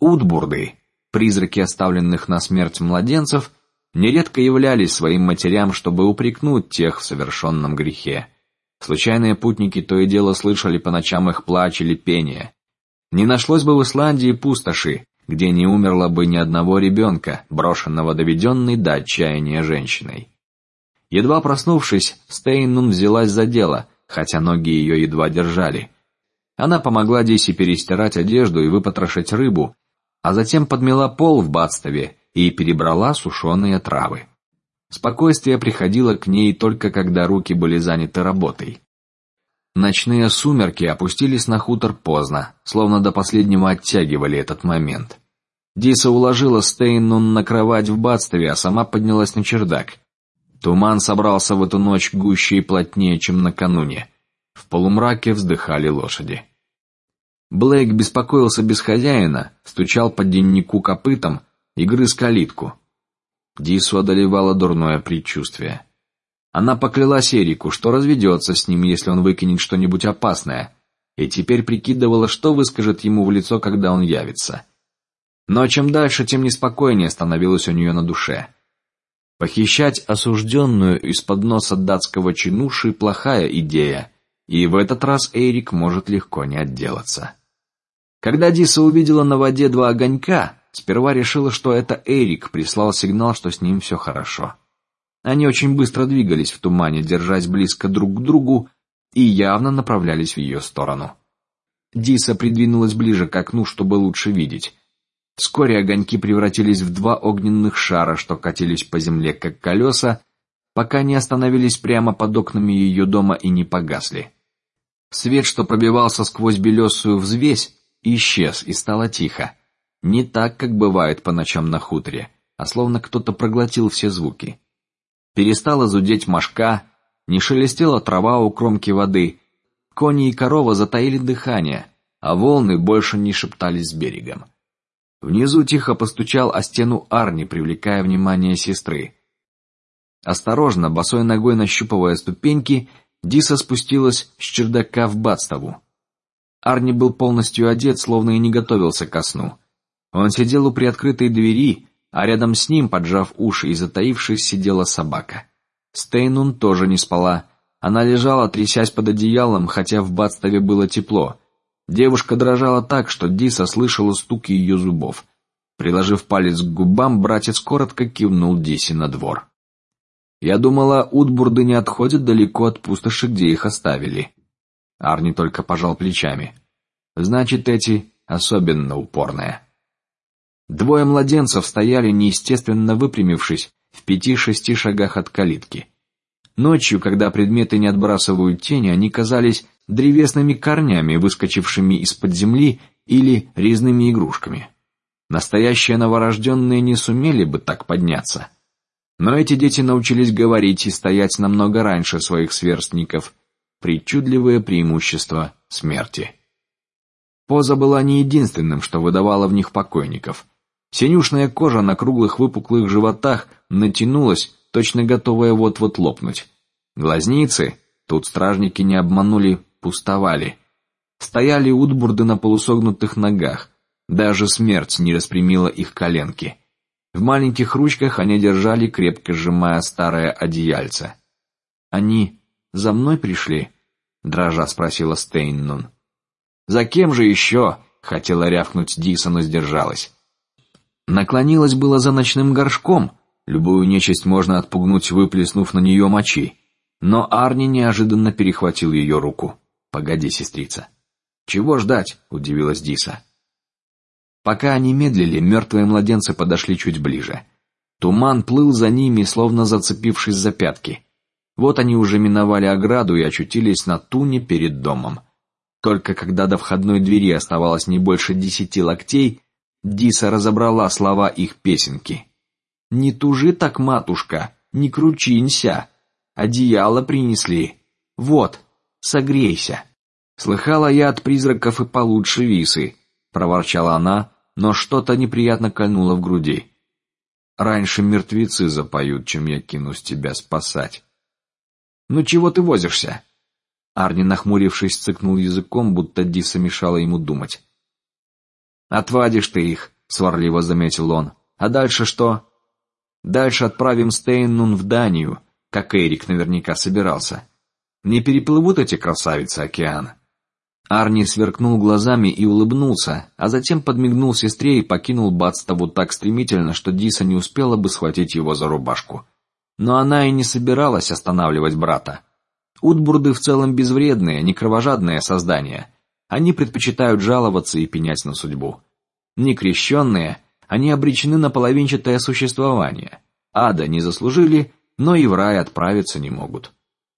Утбурды, призраки оставленных на смерть младенцев, нередко являлись своим матерям, чтобы упрекнуть тех в совершенном грехе. Случайные путники то и дело слышали по ночам их плач или пение. Не нашлось бы в Исландии пустоши, где не умерло бы ни одного ребенка, брошенного доведенной до отчаяния женщиной. Едва проснувшись, Стейнун взялась за дело, хотя ноги ее едва держали. Она помогла Дисе перестирать одежду и выпотрошить рыбу, а затем подмела пол в бадстве и перебрала сушеные травы. Спокойствие приходило к ней только когда руки были заняты работой. Ночные сумерки опустились на хутор поздно, словно до последнего оттягивали этот момент. Диса уложила Стейну на кровать в бадстве, а сама поднялась на чердак. Туман собрался в эту ночь гуще и плотнее, чем накануне. В полумраке вздыхали лошади. Блейк беспокоился без хозяина, стучал по деннику копытом и грыз калитку. Дису одолевало дурное предчувствие. Она поклялась Эрику, что разведется с ним, если он выкинет что-нибудь опасное, и теперь прикидывала, что выскажет ему в лицо, когда он явится. Но чем дальше, тем неспокойнее становилось у нее на душе. Похищать осужденную из-под носа датского чинуши плохая идея, и в этот раз Эрик может легко не отделаться. Когда Диса увидела на воде два огонька, сперва решила, что это Эрик прислал сигнал, что с ним все хорошо. Они очень быстро двигались в тумане, держась близко друг к другу, и явно направлялись в ее сторону. Диса придвинулась ближе к окну, чтобы лучше видеть. Вскоре огоньки превратились в два огненных шара, что катились по земле как колеса, пока не остановились прямо под окнами ее дома и не погасли. Свет, что пробивался сквозь белесую взвесь, исчез и стало тихо. Не так, как бывает по ночам на хуторе, а словно кто-то проглотил все звуки. Перестала зудеть мошка, не шелестела трава у кромки воды, кони и корова затаили дыхание, а волны больше не шептались с берегом. Внизу тихо постучал о стену Арни, привлекая внимание сестры. Осторожно, босой ногой нащупывая ступеньки, Диса спустилась с чердака в Бадставу. Арни был полностью одет, словно и не готовился ко сну. Он сидел у приоткрытой двери, а рядом с ним, поджав уши и затаившись, сидела собака. Стейнун тоже не спала. Она лежала, трясясь под одеялом, хотя в Бадставе было тепло. Девушка дрожала так, что Диса слышала стук ее зубов. Приложив палец к губам, братец коротко кивнул Дисе на двор. Я думала, утбурды не отходят далеко от пустоши, где их оставили. Арни только пожал плечами. Значит, эти особенно упорные. Двое младенцев стояли неестественно выпрямившись в пяти-шести шагах от калитки. Ночью, когда предметы не отбрасывают тени, они казались древесными корнями, выскочившими из-под земли, или резными игрушками. Настоящие новорожденные не сумели бы так подняться. Но эти дети научились говорить и стоять намного раньше своих сверстников. Причудливое преимущество смерти. Поза была не единственным, что выдавало в них покойников. Синюшная кожа на круглых выпуклых животах натянулась, точно готовая вот-вот лопнуть. Глазницы, тут стражники не обманули, пустовали. Стояли утбурды на полусогнутых ногах. Даже смерть не распрямила их коленки. В маленьких ручках они держали, крепко сжимая старое одеяльце. Они за мной пришли, дрожа спросила Стейннун. За кем же еще? Хотела рявкнуть Диса, сдержалась. Наклонилась было за ночным горшком. Любую нечисть можно отпугнуть, выплеснув на нее мочи. Но Арни неожиданно перехватил ее руку. Погоди, сестрица. Чего ждать? Удивилась Диса. Пока они медлили, мертвые младенцы подошли чуть ближе. Туман плыл за ними, словно зацепившись за пятки. Вот они уже миновали ограду и очутились на туне перед домом. Только когда до входной двери оставалось не больше десяти локтей, Диса разобрала слова их песенки. Не тужи так, матушка, не кручинься. Одеяло принесли. Вот, согрейся. Слыхала я от призраков и получше висы, проворчала она, но что-то неприятно кольнуло в груди. Раньше мертвецы запоют, чем я кинусь тебя спасать. Ну чего ты возишься? Арни, нахмурившись, цыкнул языком, будто Диса мешала ему думать. Отвадишь ты их, сварливо заметил он. А дальше что? Дальше отправим Стейнун в Данию, как Эрик наверняка собирался. Не переплывут эти красавицы океан. Арни сверкнул глазами и улыбнулся, а затем подмигнул сестре и покинул Бадставу так стремительно, что Диса не успела бы схватить его за рубашку. Но она и не собиралась останавливать брата. Утбурды в целом безвредные, не кровожадные создания. Они предпочитают жаловаться и пенять на судьбу. Не крещенные, они обречены на половинчатое существование. Ада не заслужили, но и в рай отправиться не могут.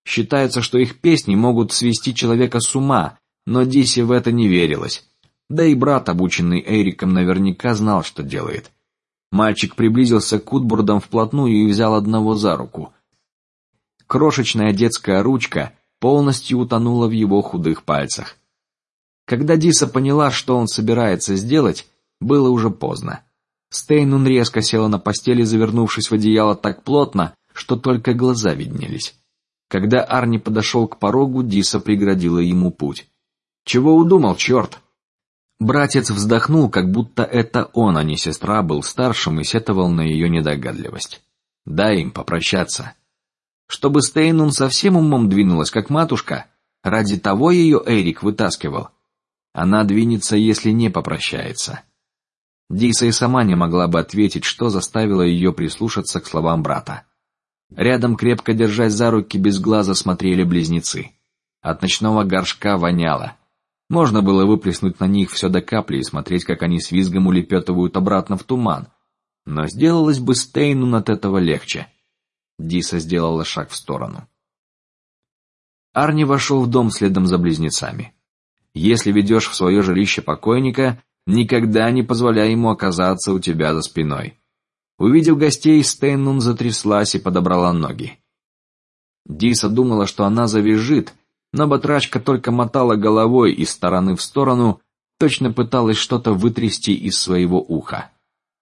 Считается, что их песни могут свести человека с ума, но Дисе в это не верилось. Да и брат, обученный Эриком, наверняка знал, что делает. Мальчик приблизился к Утбурдам вплотную и взял одного за руку. Крошечная детская ручка полностью утонула в его худых пальцах. Когда Диса поняла, что он собирается сделать, было уже поздно. Стейнун резко села на постели, завернувшись в одеяло так плотно, что только глаза виднелись. Когда Арни подошел к порогу, Диса преградила ему путь. Чего удумал, черт? Братец вздохнул, как будто это он, а не сестра, был старшим и сетовал на ее недогадливость. Дай им попрощаться. Чтобы Стейнун совсем умом двинулась, как матушка, ради того ее Эрик вытаскивал. Она двинется, если не попрощается. Диса и сама не могла бы ответить, что заставило ее прислушаться к словам брата. Рядом, крепко держась за руки, без глаза смотрели близнецы. От ночного горшка воняло. Можно было выплеснуть на них все до капли и смотреть, как они с визгом улепетывают обратно в туман. Но сделалось бы Стейну от этого легче. Диса сделала шаг в сторону. Арни вошел в дом следом за близнецами. Если ведешь в свое жилище покойника, никогда не позволяй ему оказаться у тебя за спиной. Увидев гостей, Стейнун затряслась и подобрала ноги. Диса думала, что она завизжит, но батрачка только мотала головой из стороны в сторону, точно пыталась что-то вытрясти из своего уха.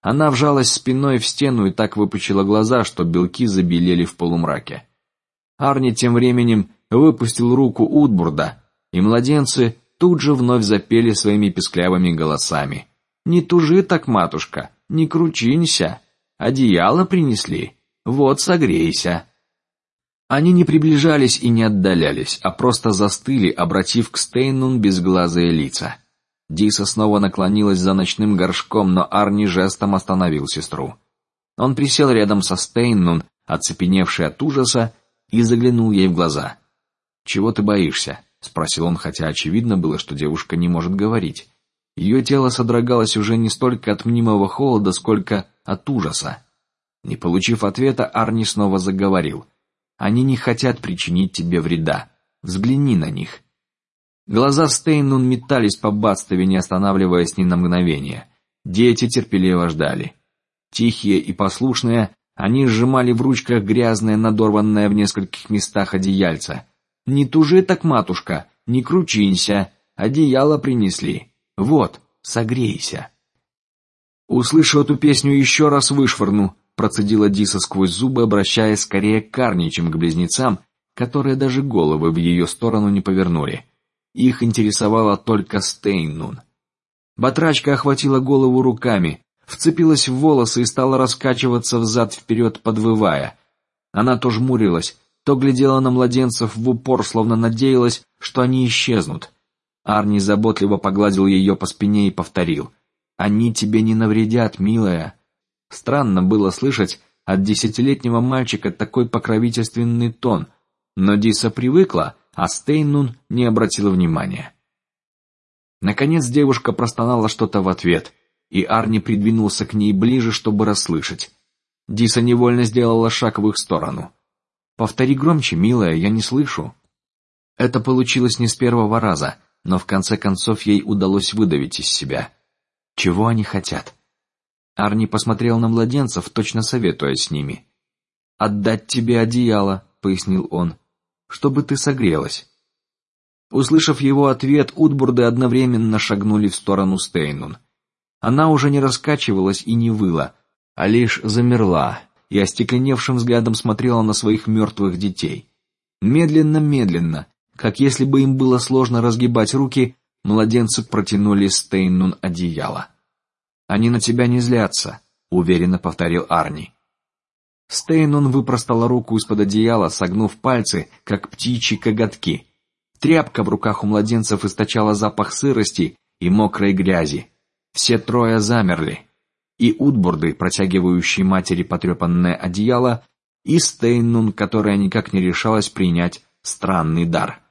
Она вжалась спиной в стену и так выпучила глаза, что белки забелели в полумраке. Арни тем временем выпустил руку Утбурда, и младенцы тут же вновь запели своими песклявыми голосами: "Не тужи так, матушка, не кручинься, одеяло принесли, вот согрейся". Они не приближались и не отдалялись, а просто застыли, обратив к Стейнун безглазые лица. Диса снова наклонилась за ночным горшком, но Арни жестом остановил сестру. Он присел рядом со Стейнун, оцепеневший от ужаса, и заглянул ей в глаза. Чего ты боишься? Спросил он, хотя очевидно было, что девушка не может говорить. Ее тело содрогалось уже не столько от мнимого холода, сколько от ужаса. Не получив ответа, Арни снова заговорил. Они не хотят причинить тебе вреда. Взгляни на них. Глаза Стейнун метались по Бадстове, не останавливаясь ни на мгновение. Дети терпеливо ждали. Тихие и послушные, они сжимали в ручках грязное, надорванное в нескольких местах одеяльце. Не тужи так, матушка, не кручинься, одеяло принесли. Вот, согрейся. Услышу эту песню еще раз вышвырну, процедила Диса сквозь зубы, обращаясь скорее к Карни, чем к близнецам, которые даже головы в ее сторону не повернули. Их интересовала только Стейннун. Батрачка охватила голову руками, вцепилась в волосы и стала раскачиваться взад вперед, подвывая. Она то жмурилась, то глядела на младенцев в упор, словно надеялась, что они исчезнут. Арни заботливо погладил ее по спине и повторил: "Они тебе не навредят, милая". Странно было слышать от десятилетнего мальчика такой покровительственный тон, но Диса привыкла а Стейнун не обратила внимания. Наконец девушка простонала что-то в ответ, и Арни придвинулся к ней ближе, чтобы расслышать. Диса невольно сделала шаг в их сторону. Повтори громче, милая, я не слышу. Это получилось не с первого раза, но в конце концов ей удалось выдавить из себя. Чего они хотят? Арни посмотрел на младенцев, точно советуя с ними. Отдать тебе одеяло, пояснил он чтобы ты согрелась. Услышав его ответ, Утбурды одновременно шагнули в сторону Стейнун. Она уже не раскачивалась и не выла, а лишь замерла и остекленевшим взглядом смотрела на своих мертвых детей. Медленно, медленно, как если бы им было сложно разгибать руки, младенцы протянули Стейнун одеяло. Они на тебя не злятся, уверенно повторил Арни. Стейнон выпростала руку из-под одеяла, согнув пальцы, как птичьи коготки. Тряпка в руках у младенцев источала запах сырости и мокрой грязи. Все трое замерли, и Утбурды, протягивающие матери потрепанное одеяло, и Стейнун, которая никак не решалась принять странный дар.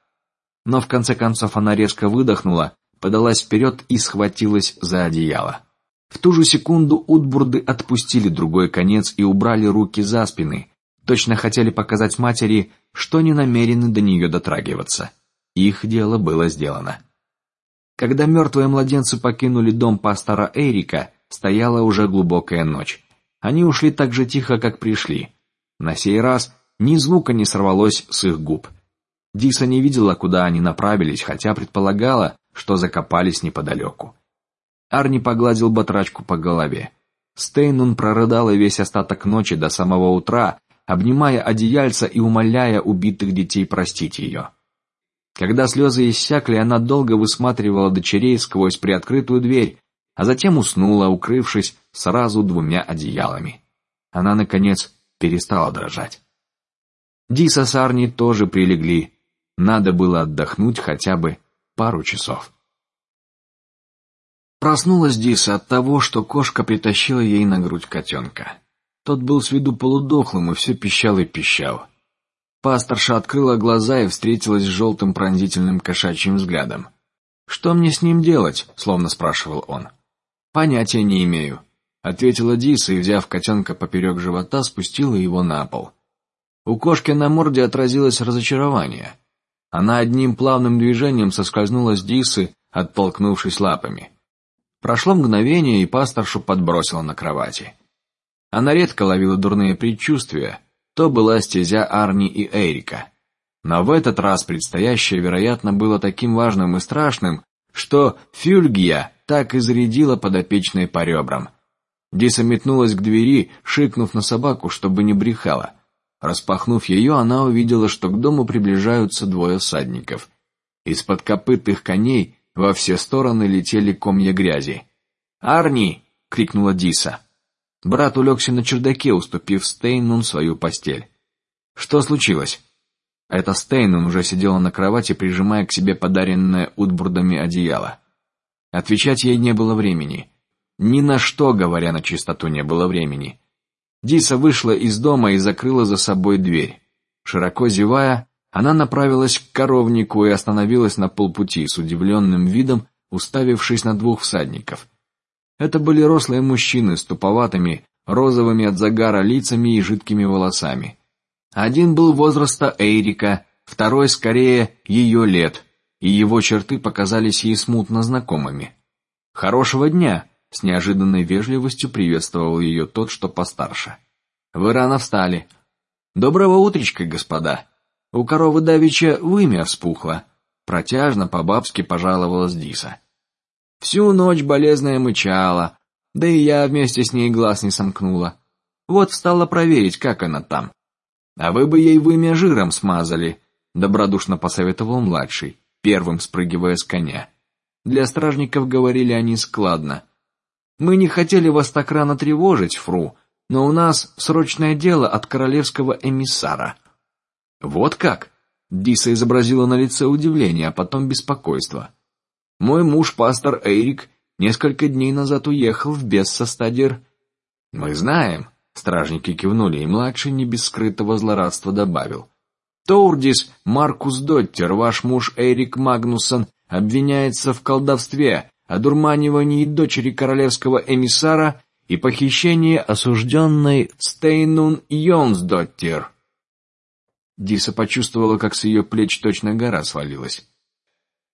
Но в конце концов она резко выдохнула, подалась вперед и схватилась за одеяло. В ту же секунду Утбурды отпустили другой конец и убрали руки за спины, точно хотели показать матери, что не намерены до нее дотрагиваться. Их дело было сделано. Когда мертвые младенцы покинули дом пастора Эрика, стояла уже глубокая ночь. Они ушли так же тихо, как пришли. На сей раз ни звука не сорвалось с их губ. Диса не видела, куда они направились, хотя предполагала, что закопались неподалеку. Арни погладил батрачку по голове. Стейнун прорыдала весь остаток ночи до самого утра, обнимая одеяльца и умоляя убитых детей простить ее. Когда слезы иссякли, она долго высматривала дочерей сквозь приоткрытую дверь, а затем уснула, укрывшись сразу двумя одеялами. Она наконец перестала дрожать. Диса с Арни тоже прилегли. Надо было отдохнуть хотя бы пару часов. Проснулась Диса от того, что кошка притащила ей на грудь котенка. Тот был с виду полудохлым и все пищал и пищал. Пасторша открыла глаза и встретилась с желтым пронзительным кошачьим взглядом. Что мне с ним делать? словно спрашивал он. Понятия не имею, ответила Диса и, взяв котенка поперек живота, спустила его на пол. У кошки на морде отразилось разочарование. Она одним плавным движением соскользнула с Дисы, оттолкнувшись лапами. Прошло мгновение, и пасторшу подбросила на кровати. Она редко ловила дурные предчувствия. То была стезя Арни и Эрика. Но в этот раз предстоящее, вероятно, было таким важным и страшным, что Фюльгия так и зарядила подопечной по ребрам. Диса метнулась к двери, шикнув на собаку, чтобы не брехала. Распахнув ее, она увидела, что к дому приближаются двое всадников. Из-под копыт коней во все стороны летели комья грязи. Арни! крикнула Диса. Брат улегся на чердаке, уступив Стейнун свою постель. Что случилось? Эта Стейнун уже сидела на кровати, прижимая к себе подаренное Утбурдами одеяло. Отвечать ей не было времени. Ни на что, говоря на чистоту, не было времени. Диса вышла из дома и закрыла за собой дверь. Широко зевая, она направилась к коровнику и остановилась на полпути с удивленным видом, уставившись на двух всадников. Это были рослые мужчины с туповатыми, розовыми от загара лицами и жидкими волосами. Один был возраста Эрика, второй скорее ее лет, и его черты показались ей смутно знакомыми. Хорошего дня! С неожиданной вежливостью приветствовал ее тот, что постарше. Вы рано встали. Доброго утречка, господа. У коровы давича вымя вспухло. Протяжно по-бабски пожаловалась Диса. Всю ночь болезная мычала, да и я вместе с ней глаз не сомкнула. Вот встала проверить, как она там. А вы бы ей вымя жиром смазали, добродушно посоветовал младший, первым спрыгивая с коня. Для стражников говорили они складно. Мы не хотели вас так рано тревожить, фру, но у нас срочное дело от королевского эмиссара. Вот как? Диса изобразила на лице удивление, а потом беспокойство. Мой муж, пастор Эрик, несколько дней назад уехал в Бессостадир. Мы знаем. Стражники кивнули, и младший не без скрытого злорадства добавил: Тоурдис Маркус Доттер, ваш муж Эрик Магнусон, обвиняется в колдовстве, одурманивании дочери королевского эмиссара и похищении осужденной Стейнун Йонсдоттер. Диса почувствовала, как с ее плеч точно гора свалилась.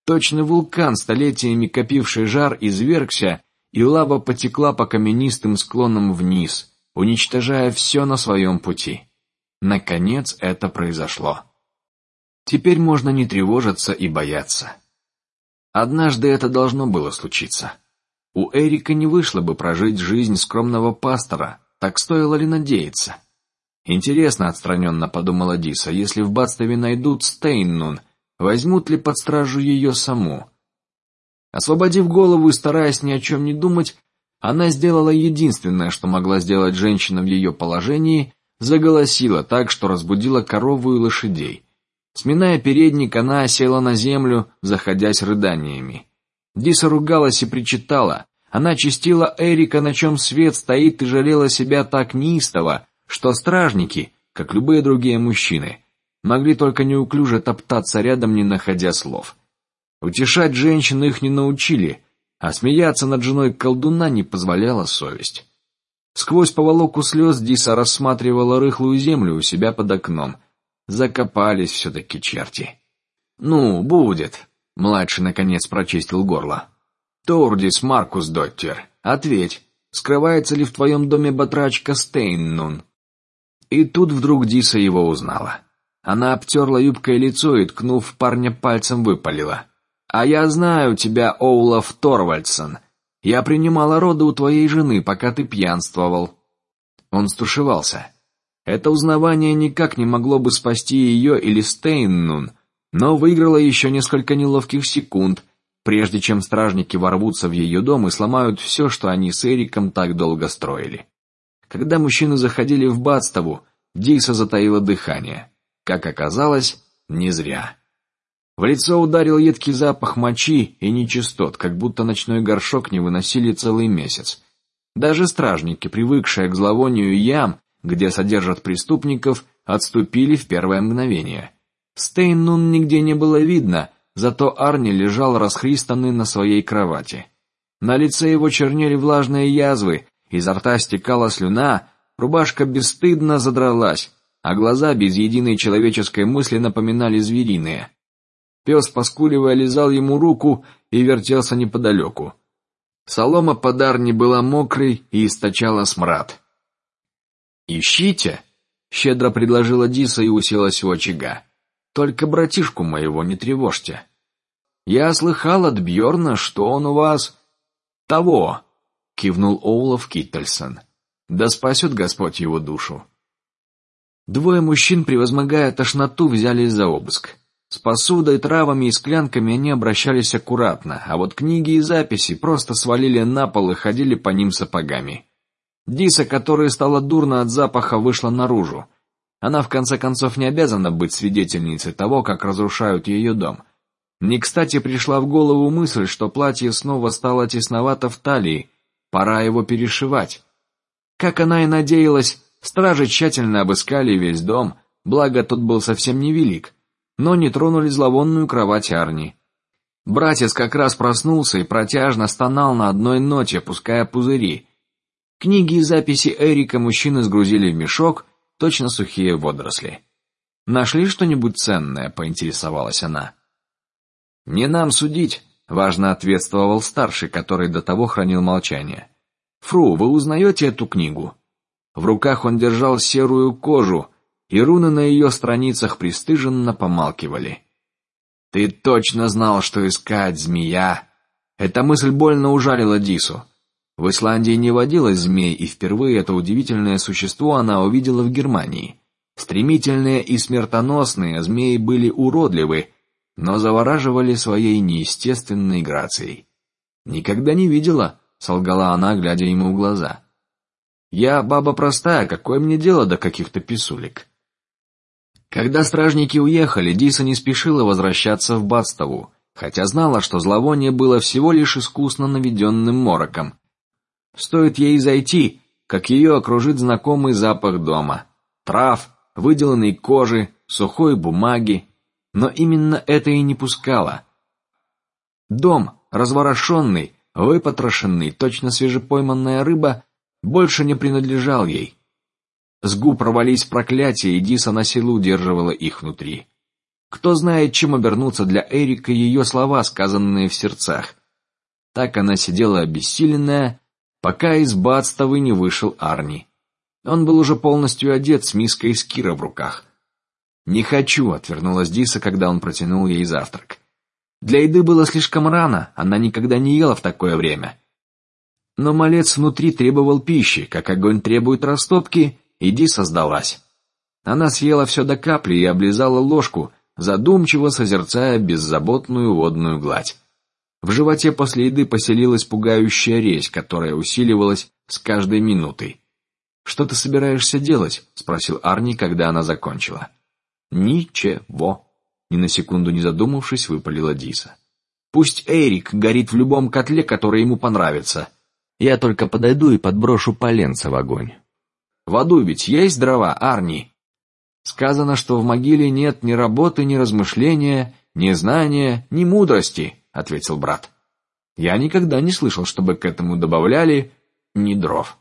Точно вулкан, столетиями копивший жар, извергся, и лава потекла по каменистым склонам вниз, уничтожая все на своем пути. Наконец это произошло. Теперь можно не тревожиться и бояться. Однажды это должно было случиться. У Эрика не вышло бы прожить жизнь скромного пастора, так стоило ли надеяться? Интересно, отстраненно подумала Диса, если в Бадстове найдут Стейннун, Возьмут ли под стражу ее саму? Освободив голову и стараясь ни о чем не думать, она сделала единственное, что могла сделать женщина в ее положении, заголосила так, что разбудила корову и лошадей. Сминая передник, она села на землю, заходясь рыданиями. Диса ругалась и причитала. Она чистила Эрика, на чем свет стоит, и жалела себя так неистово, что стражники, как любые другие мужчины, могли только неуклюже топтаться рядом, не находя слов. Утешать женщин их не научили, а смеяться над женой колдуна не позволяла совесть. Сквозь поволоку слез Диса рассматривала рыхлую землю у себя под окном. Закопались все-таки черти. Ну, будет. Младший наконец прочистил горло. Тордис Маркус Доттер, ответь, скрывается ли в твоем доме батрачка Стейннун? И тут вдруг Диса его узнала. Она обтерла юбкой лицо и, ткнув парня пальцем, выпалила: "А я знаю тебя, Оулаф Торвальдсон. Я принимала роды у твоей жены, пока ты пьянствовал". Он стушевался. Это узнавание никак не могло бы спасти ее или Стейннун, но выиграло еще несколько неловких секунд, прежде чем стражники ворвутся в ее дом и сломают все, что они с Эриком так долго строили. Когда мужчины заходили в Бадстову, Диса затаила дыхание. Как оказалось, не зря. В лицо ударил едкий запах мочи и нечистот, как будто ночной горшок не выносили целый месяц. Даже стражники, привыкшие к зловонию ям, где содержат преступников, отступили в первое мгновение. Стейнун нигде не было видно, зато Арни лежал расхристанный на своей кровати. На лице его чернели влажные язвы, изо рта стекала слюна, рубашка бесстыдно задралась, а глаза без единой человеческой мысли напоминали звериные. Пес, поскуливая, лизал ему руку и вертелся неподалеку. Солома под Арни была мокрой и источала смрад. Ищите, щедро предложила Диса и уселась у очага. Только братишку моего не тревожьте. Я слыхал от Бьорна, что он у вас того, кивнул Оулов Киттельсон. Да спасет Господь его душу. Двое мужчин, превозмогая тошноту, взялись за обыск. С посудой, травами и склянками они обращались аккуратно, а вот книги и записи просто свалили на пол и ходили по ним сапогами. Диса, которая стала дурно от запаха, вышла наружу. Она в конце концов не обязана быть свидетельницей того, как разрушают ее дом. Не кстати пришла в голову мысль, что платье снова стало тесновато в талии, пора его перешивать. Как она и надеялась, стражи тщательно обыскали весь дом, благо тот был совсем невелик но не тронули зловонную кровать Арни. Братец как раз проснулся и протяжно стонал на одной ноте, пуская пузыри. Книги и записи Эрика мужчины сгрузили в мешок, точно сухие водоросли. Нашли что-нибудь ценное? поинтересовалась она. Не нам судить, важно ответствовал старший, который до того хранил молчание. Фру, вы узнаете эту книгу? В руках он держал серую кожу, и руны на ее страницах пристыженно помалкивали. Ты точно знал, что искать змея. Эта мысль больно ужалила Дису. В Исландии не водилось змей, и впервые это удивительное существо она увидела в Германии. Стремительные и смертоносные змеи были уродливы, но завораживали своей неестественной грацией. Никогда не видела, солгала она, глядя ему в глаза. Я баба простая, какое мне дело до каких-то писулек? Когда стражники уехали, Диса не спешила возвращаться в Бадстову, хотя знала, что зловоние было всего лишь искусно наведенным мороком. Стоит ей зайти, как ее окружит знакомый запах дома: трав, выделанной кожи, сухой бумаги. Но именно это и не пускало. Дом, разворошенный, выпотрошенный, точно свежепойманная рыба, больше не принадлежал ей. С губ рвались проклятия, и Диса на силу удерживала их внутри. Кто знает, чем обернутся для Эрика ее слова, сказанные в сердцах. Так она сидела обессиленная, пока из Бадстовы не вышел Арни. Он был уже полностью одет с миской скира в руках. Не хочу, отвернулась Диса, когда он протянул ей завтрак. Для еды было слишком рано, она никогда не ела в такое время. Но малец внутри требовал пищи, как огонь требует растопки, Иди создалась. Она съела все до капли и облизала ложку, задумчиво созерцая беззаботную водную гладь. В животе после еды поселилась пугающая резь, которая усиливалась с каждой минутой. Что ты собираешься делать? – спросил Арни, когда она закончила. Ничего. Ни на секунду не задумавшись, выпалила Диса. Пусть Эрик горит в любом котле, который ему понравится. Я только подойду и подброшу поленца в огонь. В аду ведь есть дрова, Арни. Сказано, что в могиле нет ни работы, ни размышления, ни знания, ни мудрости, ответил брат. Я никогда не слышал, чтобы к этому добавляли ни дров.